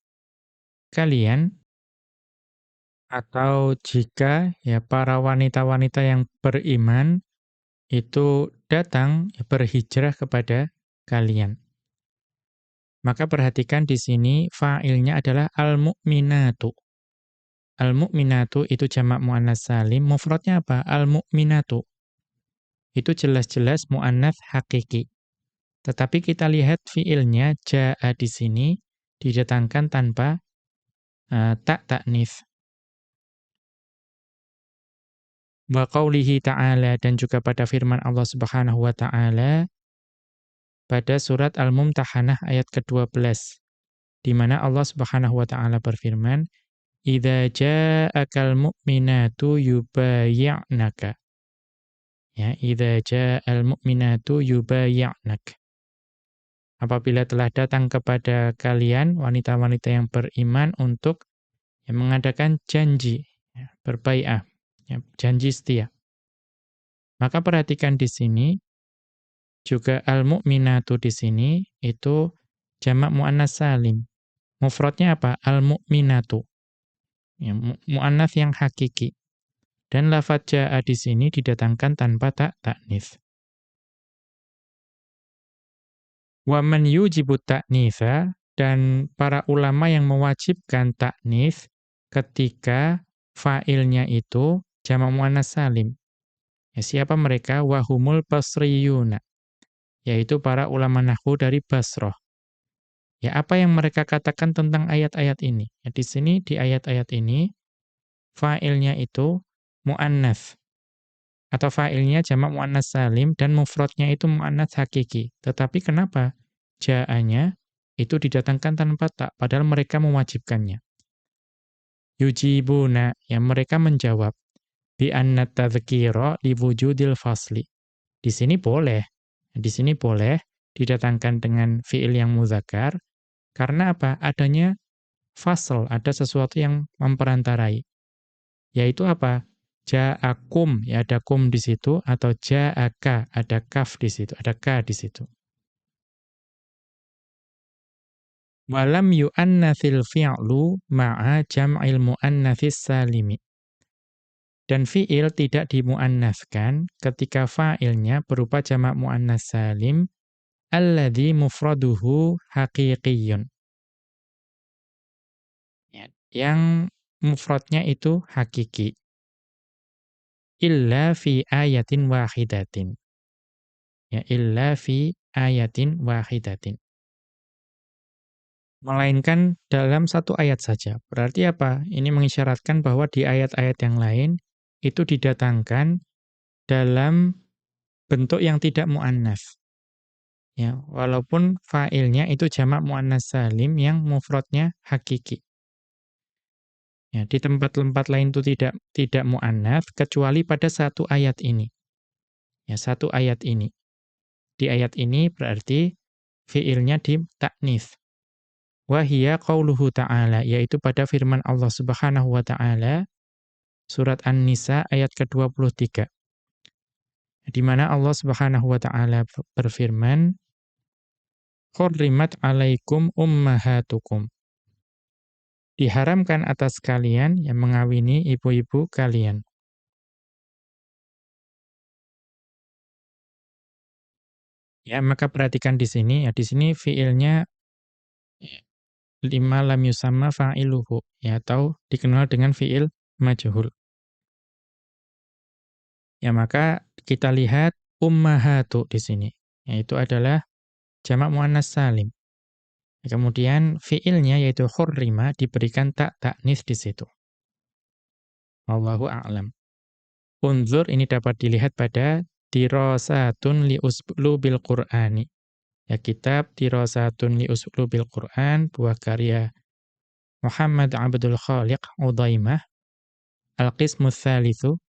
kalian atau jika ya para wanita-wanita yang beriman itu datang ya, berhijrah kepada kalian. Maka perhatikan di sini fa'ilnya adalah al-mu'minatu. Al-mu'minatu itu jamak muannats salim, mufradnya apa? Al-mu'minatu. Itu jelas-jelas muannats hakiki. Tetapi kita lihat fiilnya jaa di sini didatangkan tanpa uh, tak taknis. Wa qawlihi ta'ala dan juga pada firman Allah Subhanahu wa taala pada surat Al-Mumtahanah ayat ke-12 di mana Allah Subhanahu wa taala berfirman Idza ja'akal mu'minatu yubayyi'naka Ya, idza ja'al mu'minatu yubayyi'nak apabila telah datang kepada kalian wanita-wanita yang beriman untuk ya, mengadakan janji ya, berbaiah, ya, janji setia. Maka perhatikan di sini juga al-mu'minatu di sini itu jamak muannas salim. Mufradnya apa? Al-mu'minatu. Ya, muannas yang hakiki. Dan lafadz ja'a di sini didatangkan tanpa tak taknis. Wa man yujibu ta'nitha dan para ulama yang mewajibkan ta'nits ketika fa'ilnya itu jamak muannas salim. Ya, siapa mereka? Wahumul basriyuna. Yaitu para ulama nahwu dari Basrah. Ya, apa yang mereka katakan tentang ayat-ayat ini? Ya, di sini di ayat-ayat ini fa'ilnya itu muannas atau fa'ilnya jamak muannas salim dan mufradnya itu muannas hakiki. Tetapi kenapa ja'anya itu didatangkan tanpa tak padahal mereka mewajibkannya. Yujibuna yang mereka menjawab bi anna tadhkira li wujudil fasli. Di sini boleh. Di sini boleh didatangkan dengan fiil yang muzakkar karena apa? Adanya fasl, ada sesuatu yang memperantarai. Yaitu apa? Ja'akum ya ada kum di situ atau ja'aka ada kaf di situ, ada ka di situ. Walam yu'annatsil fi'lu ma'a jam'il mu'annatsis salimi. Dan fi'il tidak dimuannaskan ketika fa'ilnya berupa jamak muannas salim alladhi mufraduhu haqiqiyun. Ya, yang mufradnya itu hakiki. Illa fi ayatin wahidatin. Ya, illa fi ayatin wahidatin. Melainkan dalam satu ayat saja. Berarti apa? Ini mengisyaratkan bahwa di ayat-ayat yang lain itu didatangkan dalam bentuk yang tidak mu'annas. Ya, walaupun fa'ilnya itu jamak mu'annas salim yang mufradnya hakiki. Ya, di tempat-tempat lain itu tidak tidak mu'annas kecuali pada satu ayat ini. Ya, satu ayat ini. Di ayat ini berarti fi'ilnya di taknis. Wahia qauluhu ta'ala, yaitu pada firman Allah subhanahu wa ta'ala, surat An-Nisa ayat ke-23. Di mana Allah subhanahu wa ta'ala berfirman, Hurrimat alaikum ummahatukum. Diharamkan atas kalian yang mengawini ibu-ibu kalian. Ya, maka perhatikan di sini ya, di sini fiilnya lima lam yusamma fa'iluhu ya atau dikenal dengan fiil majhul. Ya, maka kita lihat ummahatu di sini. Yaitu adalah jamak muannas salim. Kemudian fiilnya yaitu hurrima diberikan tak taknis di situ. Wallahu a'lam. Unzur ini dapat dilihat pada dirasatun li uslubil Qur'ani. Ya kitab dirasatun li uslubil Qur'an buah karya Muhammad Abdul Khaliq Udaimah Al-Qismu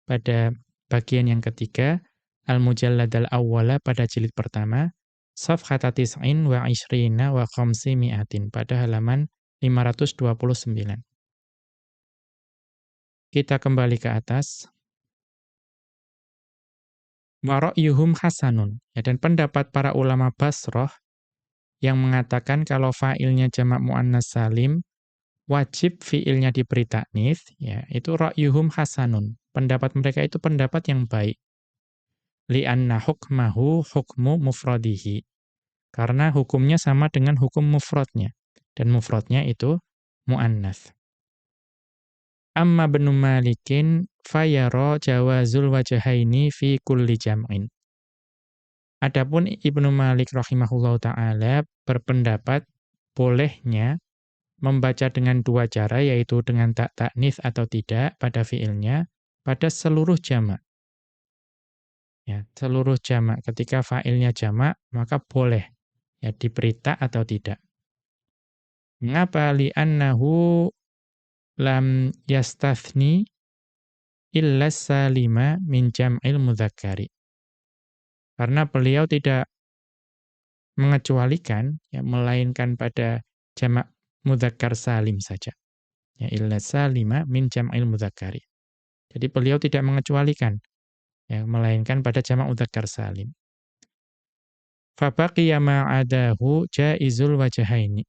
pada bagian yang ketiga Al-Mujallad al-Awwala pada jilid pertama Safhata tis'in wa ishrina wa khamsi mi'atin pada halaman 529. Kita kembali ke atas. Wa ra'yuhum hasanun. Ya, dan pendapat para ulama Basrah yang mengatakan kalau fa'ilnya jamak muannas salim, wajib fi'ilnya diberi taknis, ya, itu ra'yuhum hasanun. Pendapat mereka itu pendapat yang baik. Li'anna hukmahu hukmu mufradihi. Karena hukumnya sama dengan hukum mufradnya. Dan mufradnya itu mu'annas. Amma benu malikin fayara jawazul wajahaini fi kulli jam'in. Adapun Ibnu Malik rahimahullahu taala berpendapat bolehnya membaca dengan dua cara yaitu dengan tak taknis atau tidak pada fiilnya pada seluruh jamak. Ya, seluruh jamak ketika fa'ilnya jamak maka boleh ya diberita atau tidak. Mengapa li'annahu lam yastathni illa salima min jam'il mudzakkari. Karena beliau tidak mengecualikan ya melainkan pada jamak mudzakkar salim saja. Ya illa salima min jam'il mudzakkari. Jadi beliau tidak mengecualikan ya melainkan pada jamak mudzakkar salim. Fabaqiya ma'adahu jaizul wajahaini.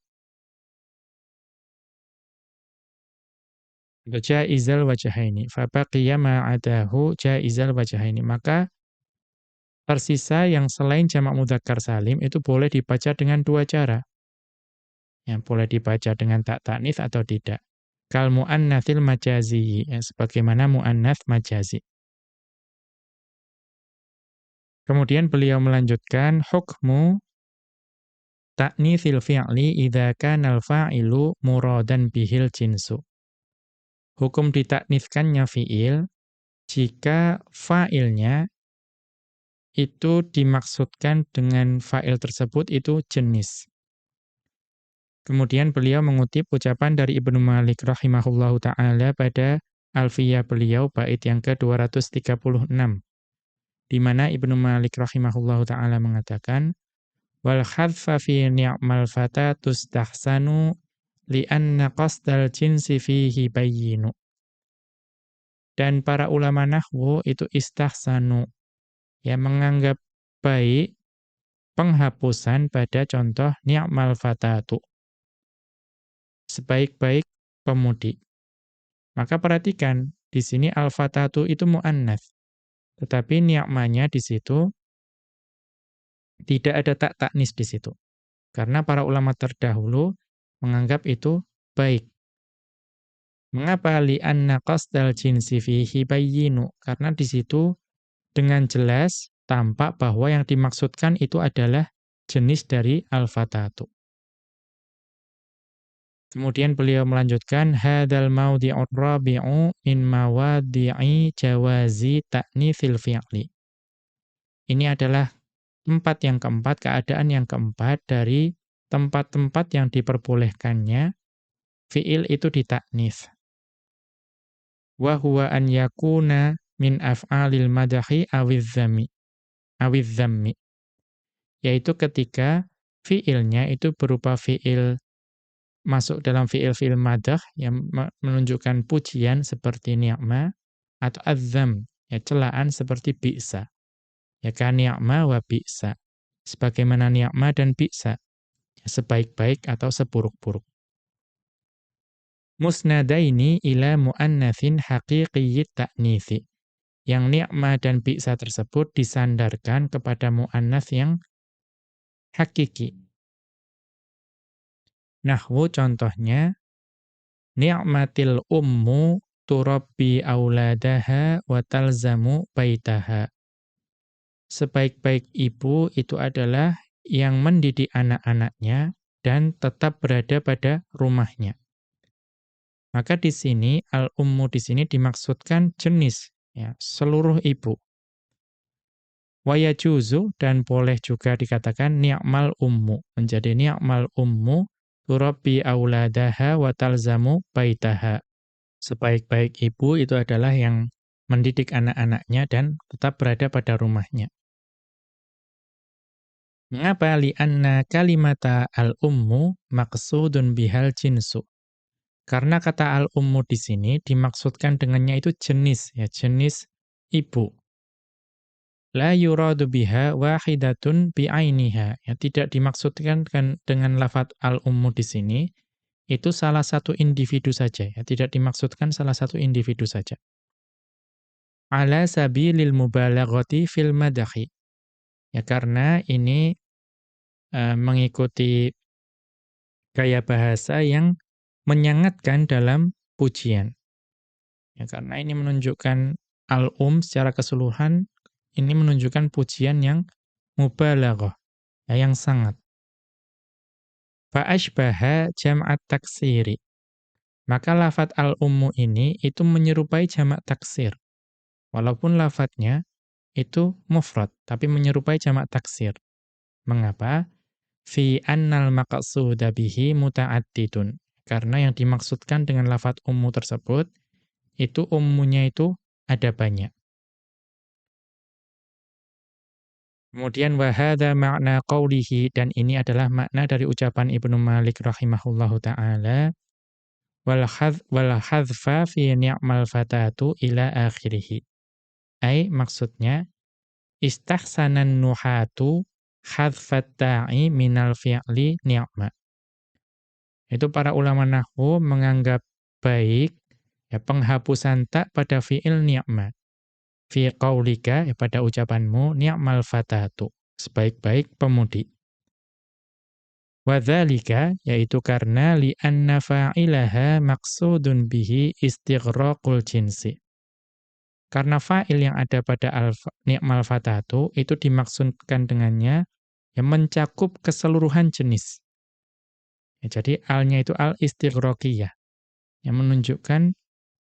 Jaizal wajahaini. Fabaqiya ma'adahu jaizal wajahaini. Maka tersisa yang selain jamak mudzakkar salim itu boleh dibaca dengan dua cara. Yang boleh dibaca dengan tak taknis atau tidak. Kal mu'annatsil majazi, ya, sebagaimana mu'annats majazi. Kemudian beliau melanjutkan hukmu ta'nitsil fi'li idza kana al-fa'ilu muradan bihil jinsu. Hukum ditakniskannya fi'il jika fa'ilnya itu dimaksudkan dengan fa'il tersebut itu jenis. Kemudian beliau mengutip ucapan dari Ibnu Malik rahimahullahu taala pada Alfiyah beliau bait yang ke-236 di mana Ibnu Malik rahimahullahu taala mengatakan wal khadfa fi ni'mal fata tustahsanu anna qasdal jinsi fihi bayyinu dan para ulama nahwu itu istahsanu ya menganggap baik penghapusan pada contoh ni'mal fatatu sebaik-baik pemudi maka perhatikan di sini al-fatatu itu muannats. Tetapi ni'manya di situ tidak ada tak taknis di situ. Karena para ulama terdahulu menganggap itu baik. Mengapa li'anna qasdal jinsi fihi bayyinu? Karena di situ dengan jelas tampak bahwa yang dimaksudkan itu adalah jenis dari al-fatatu. Kemudian beliau melanjutkan hadzal maudhi'ur rabi'u min mawadhi'i jawazi ta'nitsil fi'li. Ini adalah tempat yang keempat, keadaan yang keempat dari tempat-tempat yang diperbolehkannya fi'il itu ditaknis. Wa huwa an yakuna min af'alil madahi awiz zami. Awiz zammi. Yaitu ketika fi'ilnya itu berupa fi'il masuk dalam fi'il-fi'il madah yang menunjukkan pujian seperti ni'ma atau azam, ya celaan seperti bi'sa. Ya kan ni'ma wa bi'sa. Sebagaimana ni'ma dan bi'sa. Ya, sebaik-baik atau seburuk-buruk. Musnadaini ila muannatsin haqiqiyyit ta'nithi. Yang ni'ma dan bi'sa tersebut disandarkan kepada muannats yang hakiki, Nahwu contohnya, ni'matil ummu turabbi auladaha wa talzamu baitaha. Sebaik-baik ibu itu adalah yang mendidik anak-anaknya dan tetap berada pada rumahnya. Maka di sini al-ummu di sini dimaksudkan jenis ya, seluruh ibu. Wayajuzu dan boleh juga dikatakan ni'mal ummu. Menjadi ni'mal ummu turabbi auladaha wa talzamu baitaha. Sebaik-baik ibu itu adalah yang mendidik anak-anaknya dan tetap berada pada rumahnya. Mengapa li'anna kalimata al-ummu maqsudun bihal jinsu? Karena kata al-ummu di sini dimaksudkan dengannya itu jenis ya, jenis ibu la yuradu biha wahidatun bi'ainiha. Ya, tidak dimaksudkan kan dengan lafat al-ummu di sini, itu salah satu individu saja. Ya, tidak dimaksudkan salah satu individu saja. Ala sabilil mubalaghati fil madahi. Ya, karena ini uh, mengikuti gaya bahasa yang menyangatkan dalam pujian. Ya, karena ini menunjukkan al-um secara keseluruhan ini menunjukkan pujian yang mubalaghah, ya, yang sangat. Fa'ashbaha jam'at taksiri. Maka lafat al-ummu ini itu menyerupai jamak taksir. Walaupun lafadznya itu mufrad, tapi menyerupai jamak taksir. Mengapa? Fi annal maqsuda bihi muta'addidun. Karena yang dimaksudkan dengan lafat ummu tersebut, itu ummunya itu ada banyak. Kemudian wahada makna qawlihi dan ini adalah makna dari ucapan Ibnu Malik rahimahullahu taala wal hadz wal fi ni'mal fatatu ila akhirih. Ai maksudnya istahsanan nuhatu hadzfat ta'i minal fi'li ni'ma. Itu para ulama nahwu menganggap baik ya penghapusan tak pada fi'il ni'ma fi qaulika ya pada ucapanmu ni'mal fatatu sebaik-baik pemudi. Wadzalika yaitu karena li anna fa'ilaha maqsudun bihi istighraqul jinsi. Karena fa'il yang ada pada ni'mal fatatu itu dimaksudkan dengannya yang mencakup keseluruhan jenis. Ya, jadi alnya itu al istighraqiyah yang menunjukkan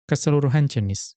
keseluruhan jenis